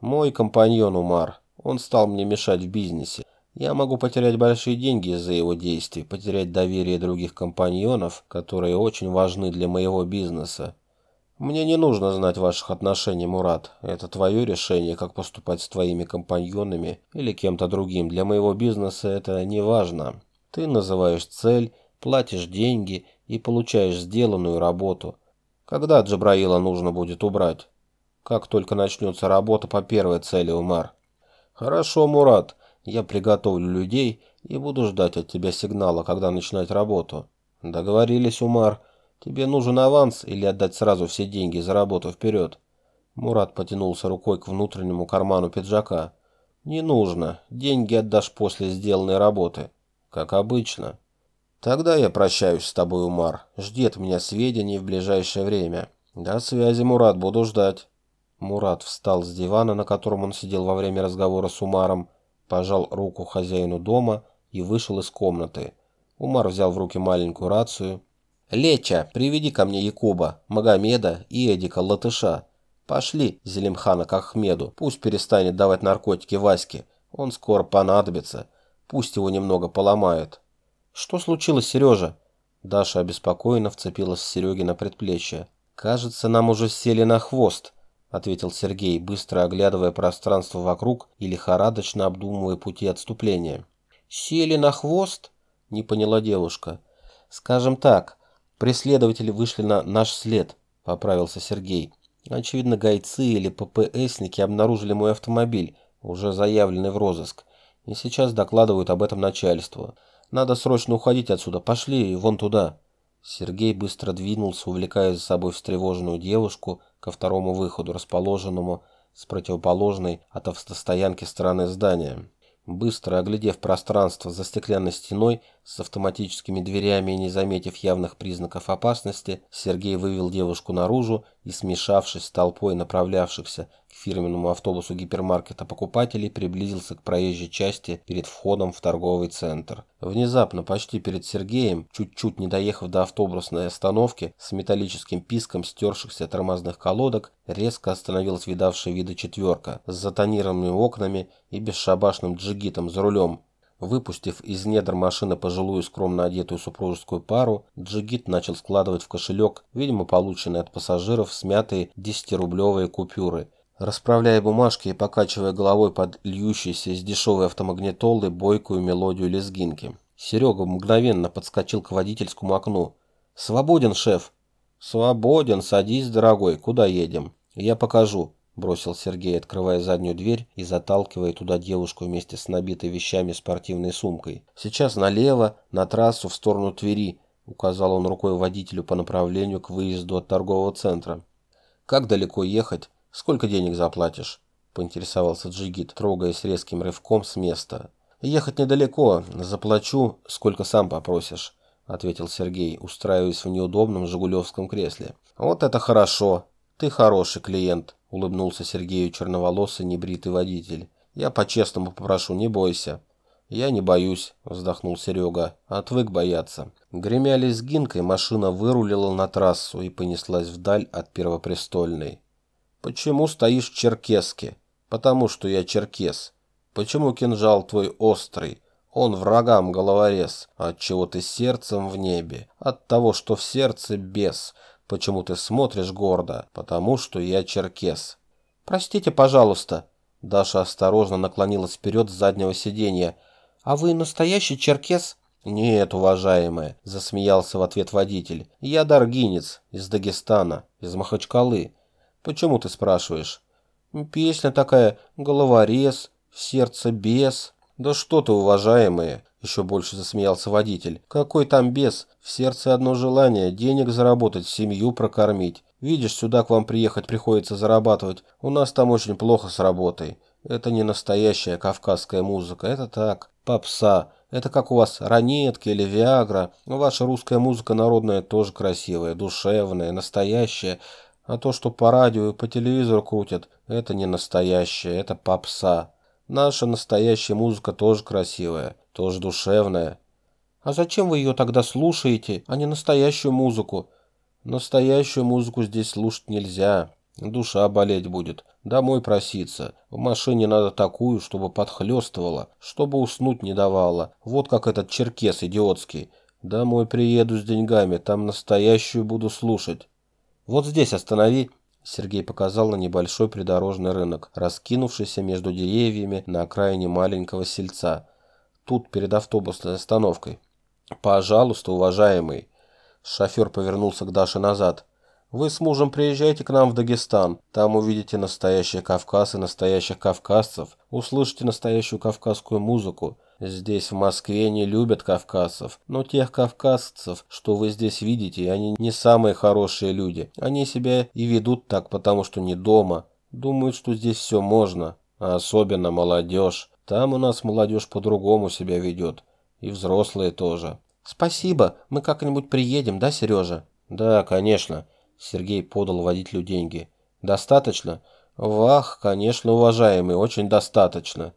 Мой компаньон Умар. Он стал мне мешать в бизнесе. Я могу потерять большие деньги из-за его действий, потерять доверие других компаньонов, которые очень важны для моего бизнеса. Мне не нужно знать ваших отношений, Мурат. Это твое решение, как поступать с твоими компаньонами или кем-то другим. Для моего бизнеса это не важно. Ты называешь цель, платишь деньги и получаешь сделанную работу. Когда Джабраила нужно будет убрать? Как только начнется работа по первой цели, Умар. Хорошо, Мурат. Я приготовлю людей и буду ждать от тебя сигнала, когда начинать работу. Договорились, Умар. Тебе нужен аванс или отдать сразу все деньги за работу вперед? Мурат потянулся рукой к внутреннему карману пиджака. Не нужно. Деньги отдашь после сделанной работы. Как обычно. Тогда я прощаюсь с тобой, Умар. Жди от меня сведений в ближайшее время. До связи, Мурат, буду ждать. Мурат встал с дивана, на котором он сидел во время разговора с Умаром, пожал руку хозяину дома и вышел из комнаты. Умар взял в руки маленькую рацию. «Леча, приведи ко мне Якуба, Магомеда и Эдика Латыша. Пошли Зелимхана к Ахмеду, пусть перестанет давать наркотики Ваське. Он скоро понадобится. Пусть его немного поломают». «Что случилось, Сережа?» Даша обеспокоенно вцепилась в Сереге на предплечье. «Кажется, нам уже сели на хвост», — ответил Сергей, быстро оглядывая пространство вокруг и лихорадочно обдумывая пути отступления. «Сели на хвост?» — не поняла девушка. «Скажем так, преследователи вышли на наш след», — поправился Сергей. «Очевидно, гайцы или ППСники обнаружили мой автомобиль, уже заявленный в розыск, и сейчас докладывают об этом начальству. Надо срочно уходить отсюда. Пошли вон туда». Сергей быстро двинулся, увлекая за собой встревоженную девушку ко второму выходу, расположенному с противоположной от автостоянки стороны здания. Быстро оглядев пространство за стеклянной стеной с автоматическими дверями и не заметив явных признаков опасности, Сергей вывел девушку наружу и, смешавшись с толпой направлявшихся к фирменному автобусу гипермаркета покупателей, приблизился к проезжей части перед входом в торговый центр. Внезапно, почти перед Сергеем, чуть-чуть не доехав до автобусной остановки, с металлическим писком стершихся тормозных колодок, резко остановилась видавшая виды четверка с затонированными окнами и бесшабашным джигитом за рулем. Выпустив из недр машины пожилую скромно одетую супружескую пару, джигит начал складывать в кошелек, видимо, полученные от пассажиров, смятые десятирублевые купюры. Расправляя бумажки и покачивая головой под льющейся из дешевой автомагнитолы бойкую мелодию лезгинки. Серега мгновенно подскочил к водительскому окну. «Свободен, шеф!» «Свободен, садись, дорогой, куда едем?» «Я покажу», – бросил Сергей, открывая заднюю дверь и заталкивая туда девушку вместе с набитой вещами спортивной сумкой. «Сейчас налево, на трассу в сторону Твери», – указал он рукой водителю по направлению к выезду от торгового центра. «Как далеко ехать? Сколько денег заплатишь?» – поинтересовался Джигит, трогаясь резким рывком с места. «Ехать недалеко. Заплачу, сколько сам попросишь», – ответил Сергей, устраиваясь в неудобном жигулевском кресле. «Вот это хорошо!» «Ты хороший клиент», — улыбнулся Сергею черноволосый небритый водитель. «Я по-честному попрошу, не бойся». «Я не боюсь», — вздохнул Серега. «Отвык бояться». Гремя лезгинкой, машина вырулила на трассу и понеслась вдаль от Первопрестольной. «Почему стоишь в черкеске?» «Потому что я черкес». «Почему кинжал твой острый?» Он врагам головорез, отчего ты сердцем в небе, от того, что в сердце бес, Почему ты смотришь гордо? Потому что я черкес. Простите, пожалуйста. Даша осторожно наклонилась вперед с заднего сиденья. А вы настоящий черкес? Нет, уважаемая, засмеялся в ответ водитель. Я даргинец из Дагестана, из Махачкалы. Почему ты спрашиваешь? Песня такая, головорез, сердце бес. Да что ты, уважаемые, еще больше засмеялся водитель. Какой там бес? В сердце одно желание – денег заработать, семью прокормить. Видишь, сюда к вам приехать приходится зарабатывать. У нас там очень плохо с работой. Это не настоящая кавказская музыка, это так, попса. Это как у вас ранетки или виагра. Ваша русская музыка народная тоже красивая, душевная, настоящая. А то, что по радио и по телевизору крутят, это не настоящее, это попса. Наша настоящая музыка тоже красивая, тоже душевная. А зачем вы ее тогда слушаете, а не настоящую музыку? Настоящую музыку здесь слушать нельзя. Душа болеть будет. Домой проситься. В машине надо такую, чтобы подхлёстывала, чтобы уснуть не давала. Вот как этот черкес идиотский. Домой приеду с деньгами, там настоящую буду слушать. Вот здесь останови. Сергей показал на небольшой придорожный рынок, раскинувшийся между деревьями на окраине маленького сельца. Тут, перед автобусной остановкой. Пожалуйста, уважаемый. Шофер повернулся к Даше назад. «Вы с мужем приезжайте к нам в Дагестан. Там увидите настоящий Кавказ и настоящих кавказцев. Услышите настоящую кавказскую музыку. Здесь, в Москве, не любят кавказцев. Но тех кавказцев, что вы здесь видите, они не самые хорошие люди. Они себя и ведут так, потому что не дома. Думают, что здесь все можно. А особенно молодежь. Там у нас молодежь по-другому себя ведет. И взрослые тоже. «Спасибо, мы как-нибудь приедем, да, Сережа?» «Да, конечно». Сергей подал водителю деньги. «Достаточно?» «Вах, конечно, уважаемый, очень достаточно».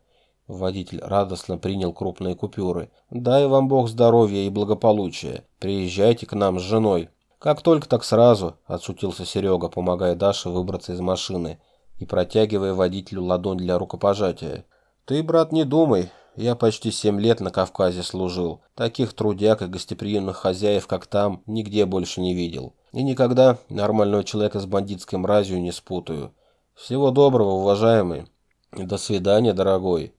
Водитель радостно принял крупные купюры. «Дай вам Бог здоровья и благополучия. Приезжайте к нам с женой». «Как только, так сразу», – отшутился Серега, помогая Даше выбраться из машины и протягивая водителю ладонь для рукопожатия. «Ты, брат, не думай. Я почти семь лет на Кавказе служил. Таких трудяг и гостеприимных хозяев, как там, нигде больше не видел. И никогда нормального человека с бандитской мразью не спутаю. Всего доброго, уважаемый. До свидания, дорогой.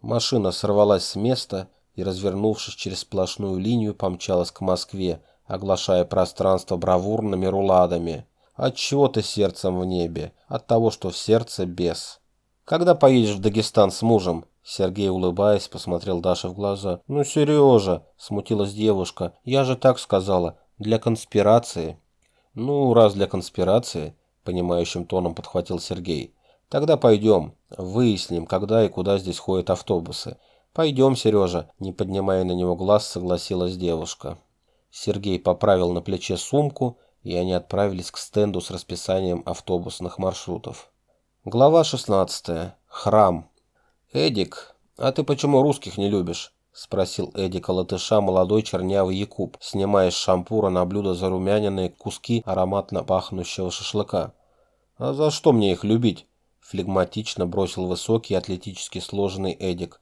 Машина сорвалась с места и, развернувшись через сплошную линию, помчалась к Москве, оглашая пространство бравурными руладами. От чего ты сердцем в небе? От того, что в сердце бес. Когда поедешь в Дагестан с мужем? Сергей, улыбаясь, посмотрел Даше в глаза. «Ну, Сережа!» – смутилась девушка. «Я же так сказала. Для конспирации». «Ну, раз для конспирации», – понимающим тоном подхватил Сергей. «Тогда пойдем. Выясним, когда и куда здесь ходят автобусы». «Пойдем, Сережа», – не поднимая на него глаз, согласилась девушка. Сергей поправил на плече сумку, и они отправились к стенду с расписанием автобусных маршрутов. Глава 16. Храм. «Эдик, а ты почему русских не любишь?» – спросил Эдика латыша молодой чернявый якуб, снимая с шампура на блюдо зарумяненные куски ароматно пахнущего шашлыка. «А за что мне их любить?» – флегматично бросил высокий атлетически сложенный Эдик,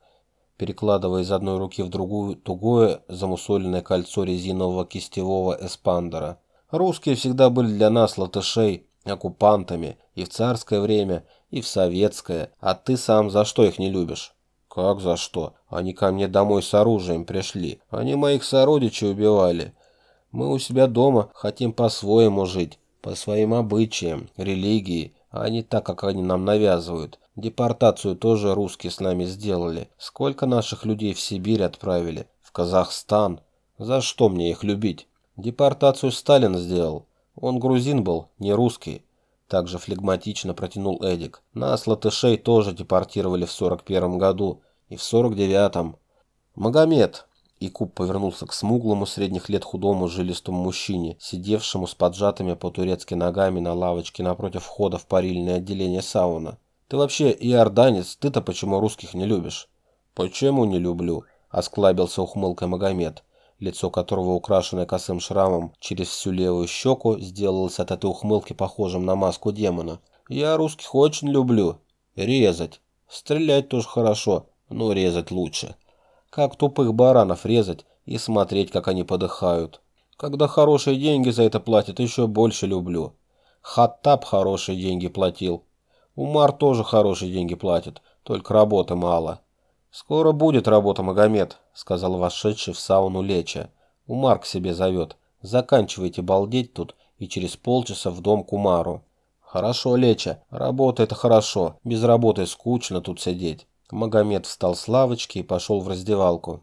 перекладывая из одной руки в другую тугое замусоленное кольцо резинового кистевого эспандера. «Русские всегда были для нас, латышей, оккупантами, и в царское время – и в советское. А ты сам за что их не любишь? Как за что? Они ко мне домой с оружием пришли. Они моих сородичей убивали. Мы у себя дома хотим по-своему жить, по своим обычаям, религии, а не так, как они нам навязывают. Депортацию тоже русские с нами сделали. Сколько наших людей в Сибирь отправили? В Казахстан? За что мне их любить? Депортацию Сталин сделал. Он грузин был, не русский. Также флегматично протянул Эдик. Нас, латышей, тоже депортировали в 41 году и в 49-м. Магомед. И Куб повернулся к смуглому средних лет худому жилистому мужчине, сидевшему с поджатыми по-турецки ногами на лавочке напротив входа в парильное отделение сауна. «Ты вообще иорданец, ты-то почему русских не любишь?» «Почему не люблю?» – осклабился ухмылкой Магомед лицо которого, украшенное косым шрамом через всю левую щеку, сделалось от этой ухмылки похожим на маску демона. «Я русских очень люблю. Резать. Стрелять тоже хорошо, но резать лучше. Как тупых баранов резать и смотреть, как они подыхают. Когда хорошие деньги за это платят, еще больше люблю. Хаттаб хорошие деньги платил. Умар тоже хорошие деньги платит, только работы мало». «Скоро будет работа, Магомед», — сказал вошедший в сауну Леча. «Умар к себе зовет. Заканчивайте балдеть тут и через полчаса в дом к Умару». «Хорошо, Леча. Работа — это хорошо. Без работы скучно тут сидеть». Магомед встал с лавочки и пошел в раздевалку.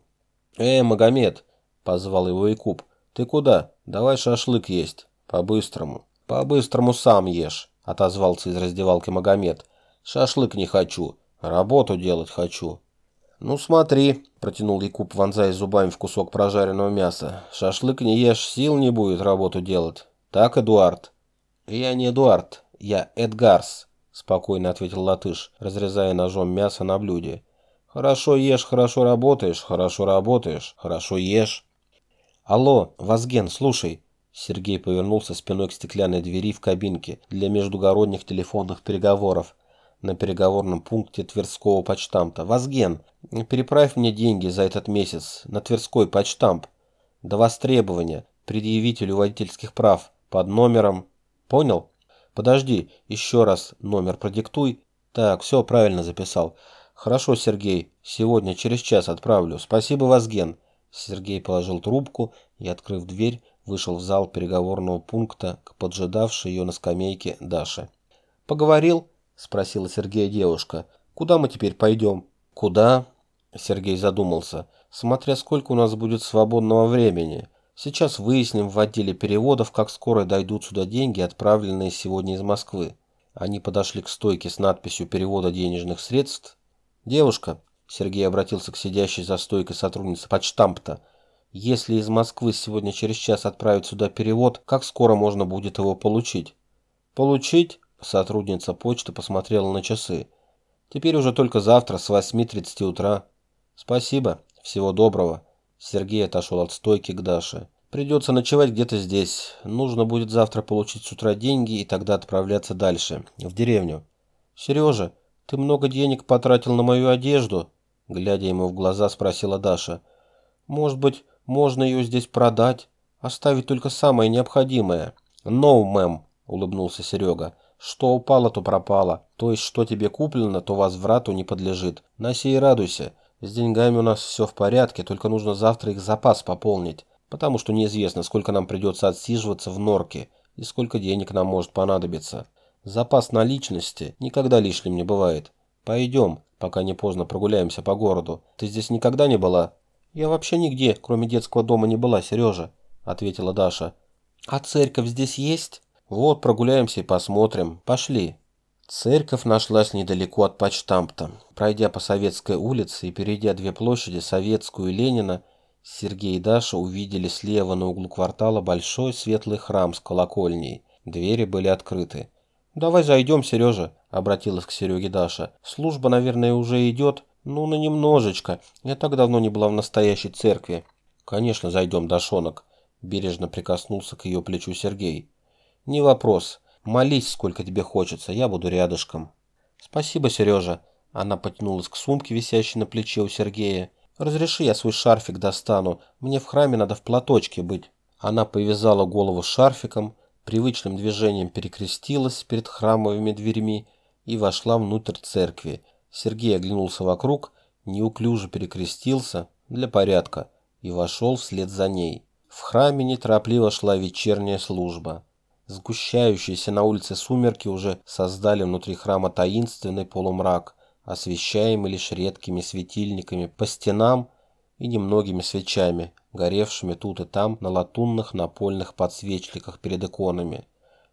«Эй, Магомед!» — позвал его Якуб. «Ты куда? Давай шашлык есть. По-быстрому». «По-быстрому сам ешь», — отозвался из раздевалки Магомед. «Шашлык не хочу. Работу делать хочу. Ну смотри, протянул Якуб, вонзаясь зубами в кусок прожаренного мяса. Шашлык не ешь, сил не будет работу делать. Так, Эдуард? Я не Эдуард, я Эдгарс, спокойно ответил латыш, разрезая ножом мясо на блюде. Хорошо ешь, хорошо работаешь, хорошо работаешь, хорошо ешь. Алло, Вазген, слушай. Сергей повернулся спиной к стеклянной двери в кабинке для междугородних телефонных переговоров на переговорном пункте Тверского почтамта. «Вазген, переправь мне деньги за этот месяц на Тверской почтамп. До востребования, предъявителю водительских прав, под номером... Понял? Подожди, еще раз номер продиктуй. Так, все правильно записал. Хорошо, Сергей, сегодня через час отправлю. Спасибо, Вазген». Сергей положил трубку и, открыв дверь, вышел в зал переговорного пункта к поджидавшей ее на скамейке Даше. «Поговорил?» – спросила Сергея девушка. «Куда мы теперь пойдем?» «Куда?» – Сергей задумался. «Смотря сколько у нас будет свободного времени. Сейчас выясним в отделе переводов, как скоро дойдут сюда деньги, отправленные сегодня из Москвы». Они подошли к стойке с надписью «Перевода денежных средств». «Девушка», – Сергей обратился к сидящей за стойкой сотруднице почтампта, «если из Москвы сегодня через час отправить сюда перевод, как скоро можно будет его получить?» «Получить?» Сотрудница почты посмотрела на часы. Теперь уже только завтра с 8.30 утра. Спасибо. Всего доброго. Сергей отошел от стойки к Даше. Придется ночевать где-то здесь. Нужно будет завтра получить с утра деньги и тогда отправляться дальше, в деревню. Сережа, ты много денег потратил на мою одежду? Глядя ему в глаза, спросила Даша. Может быть, можно ее здесь продать? Оставить только самое необходимое. No, мэм, улыбнулся Серега. Что упало, то пропало. То есть, что тебе куплено, то возврату не подлежит. Носи и радуйся. С деньгами у нас все в порядке, только нужно завтра их запас пополнить. Потому что неизвестно, сколько нам придется отсиживаться в норке и сколько денег нам может понадобиться. Запас наличности никогда лишним не бывает. Пойдем, пока не поздно прогуляемся по городу. Ты здесь никогда не была? Я вообще нигде, кроме детского дома, не была, Сережа, ответила Даша. А церковь здесь есть? Вот, прогуляемся и посмотрим. Пошли. Церковь нашлась недалеко от почтампта. Пройдя по Советской улице и перейдя две площади, Советскую и Ленина, Сергей и Даша увидели слева на углу квартала большой светлый храм с колокольней. Двери были открыты. «Давай зайдем, Сережа», — обратилась к Сереге Даша. «Служба, наверное, уже идет. Ну, на немножечко. Я так давно не была в настоящей церкви». «Конечно, зайдем, Дашонок», — бережно прикоснулся к ее плечу Сергей. Не вопрос. Молись, сколько тебе хочется, я буду рядышком. Спасибо, Сережа. Она потянулась к сумке, висящей на плече у Сергея. Разреши, я свой шарфик достану. Мне в храме надо в платочке быть. Она повязала голову шарфиком, привычным движением перекрестилась перед храмовыми дверьми и вошла внутрь церкви. Сергей оглянулся вокруг, неуклюже перекрестился для порядка и вошел вслед за ней. В храме неторопливо шла вечерняя служба. Сгущающиеся на улице сумерки уже создали внутри храма таинственный полумрак, освещаемый лишь редкими светильниками по стенам и немногими свечами, горевшими тут и там на латунных напольных подсвечниках перед иконами.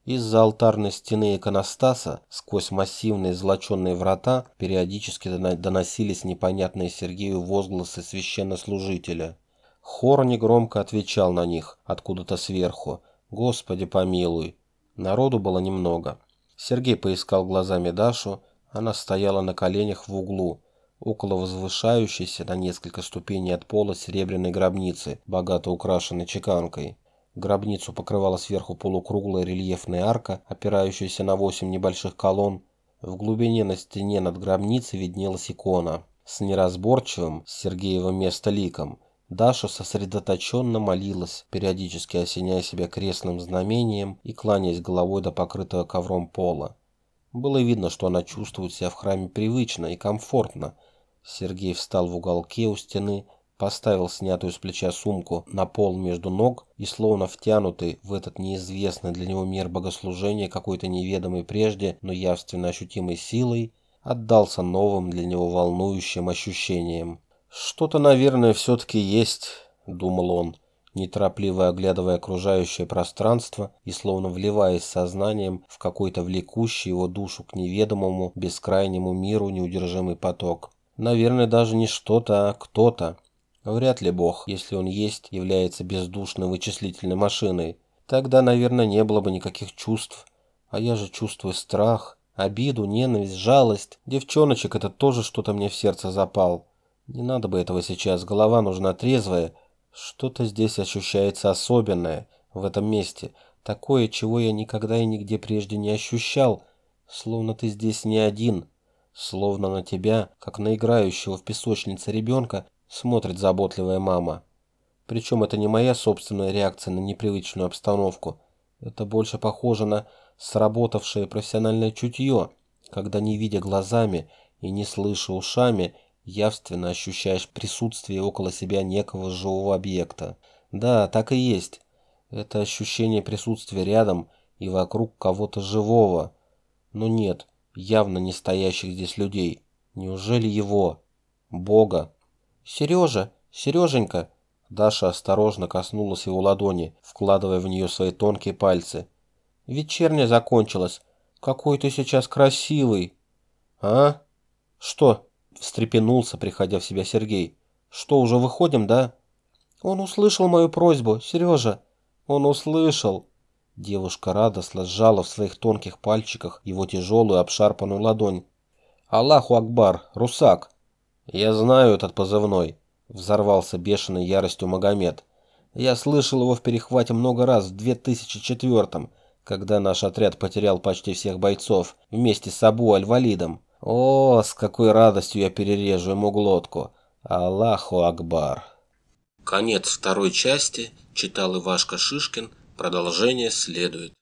Из-за алтарной стены иконостаса сквозь массивные золоченые врата периодически доносились непонятные Сергею возгласы священнослужителя. Хор негромко отвечал на них откуда-то сверху, Господи помилуй. Народу было немного. Сергей поискал глазами Дашу. Она стояла на коленях в углу, около возвышающейся на несколько ступеней от пола серебряной гробницы, богато украшенной чеканкой. Гробницу покрывала сверху полукруглая рельефная арка, опирающаяся на восемь небольших колонн. В глубине на стене над гробницей виднелась икона с неразборчивым с Сергеева места ликом, Даша сосредоточенно молилась, периодически осеняя себя крестным знамением и кланяясь головой до покрытого ковром пола. Было видно, что она чувствует себя в храме привычно и комфортно. Сергей встал в уголке у стены, поставил снятую с плеча сумку на пол между ног и, словно втянутый в этот неизвестный для него мир богослужения какой-то неведомой прежде, но явственно ощутимой силой, отдался новым для него волнующим ощущениям. «Что-то, наверное, все-таки есть», — думал он. неторопливо оглядывая окружающее пространство и словно вливаясь сознанием в какой-то влекущий его душу к неведомому, бескрайнему миру неудержимый поток. Наверное, даже не что-то, а кто-то. Вряд ли Бог, если он есть, является бездушной вычислительной машиной. Тогда, наверное, не было бы никаких чувств. А я же чувствую страх, обиду, ненависть, жалость. Девчоночек это тоже что-то мне в сердце запал. Не надо бы этого сейчас, голова нужна трезвая. Что-то здесь ощущается особенное, в этом месте. Такое, чего я никогда и нигде прежде не ощущал. Словно ты здесь не один. Словно на тебя, как на играющего в песочнице ребенка, смотрит заботливая мама. Причем это не моя собственная реакция на непривычную обстановку. Это больше похоже на сработавшее профессиональное чутье, когда не видя глазами и не слыша ушами, явственно ощущаешь присутствие около себя некого живого объекта. Да, так и есть. Это ощущение присутствия рядом и вокруг кого-то живого. Но нет, явно не стоящих здесь людей. Неужели его? Бога? Сережа, Сереженька! Даша осторожно коснулась его ладони, вкладывая в нее свои тонкие пальцы. Вечерняя закончилась. Какой ты сейчас красивый. А? Что? Встрепенулся, приходя в себя Сергей. Что, уже выходим, да? Он услышал мою просьбу, Сережа. Он услышал. Девушка радостно сжала в своих тонких пальчиках его тяжелую обшарпанную ладонь. Аллаху Акбар, Русак. Я знаю этот позывной, взорвался бешеной яростью Магомед. Я слышал его в перехвате много раз в 2004-м, когда наш отряд потерял почти всех бойцов вместе с Абу Аль-Валидом. О, с какой радостью я перережу ему глотку. Аллаху Акбар. Конец второй части читал Ивашка Шишкин. Продолжение следует.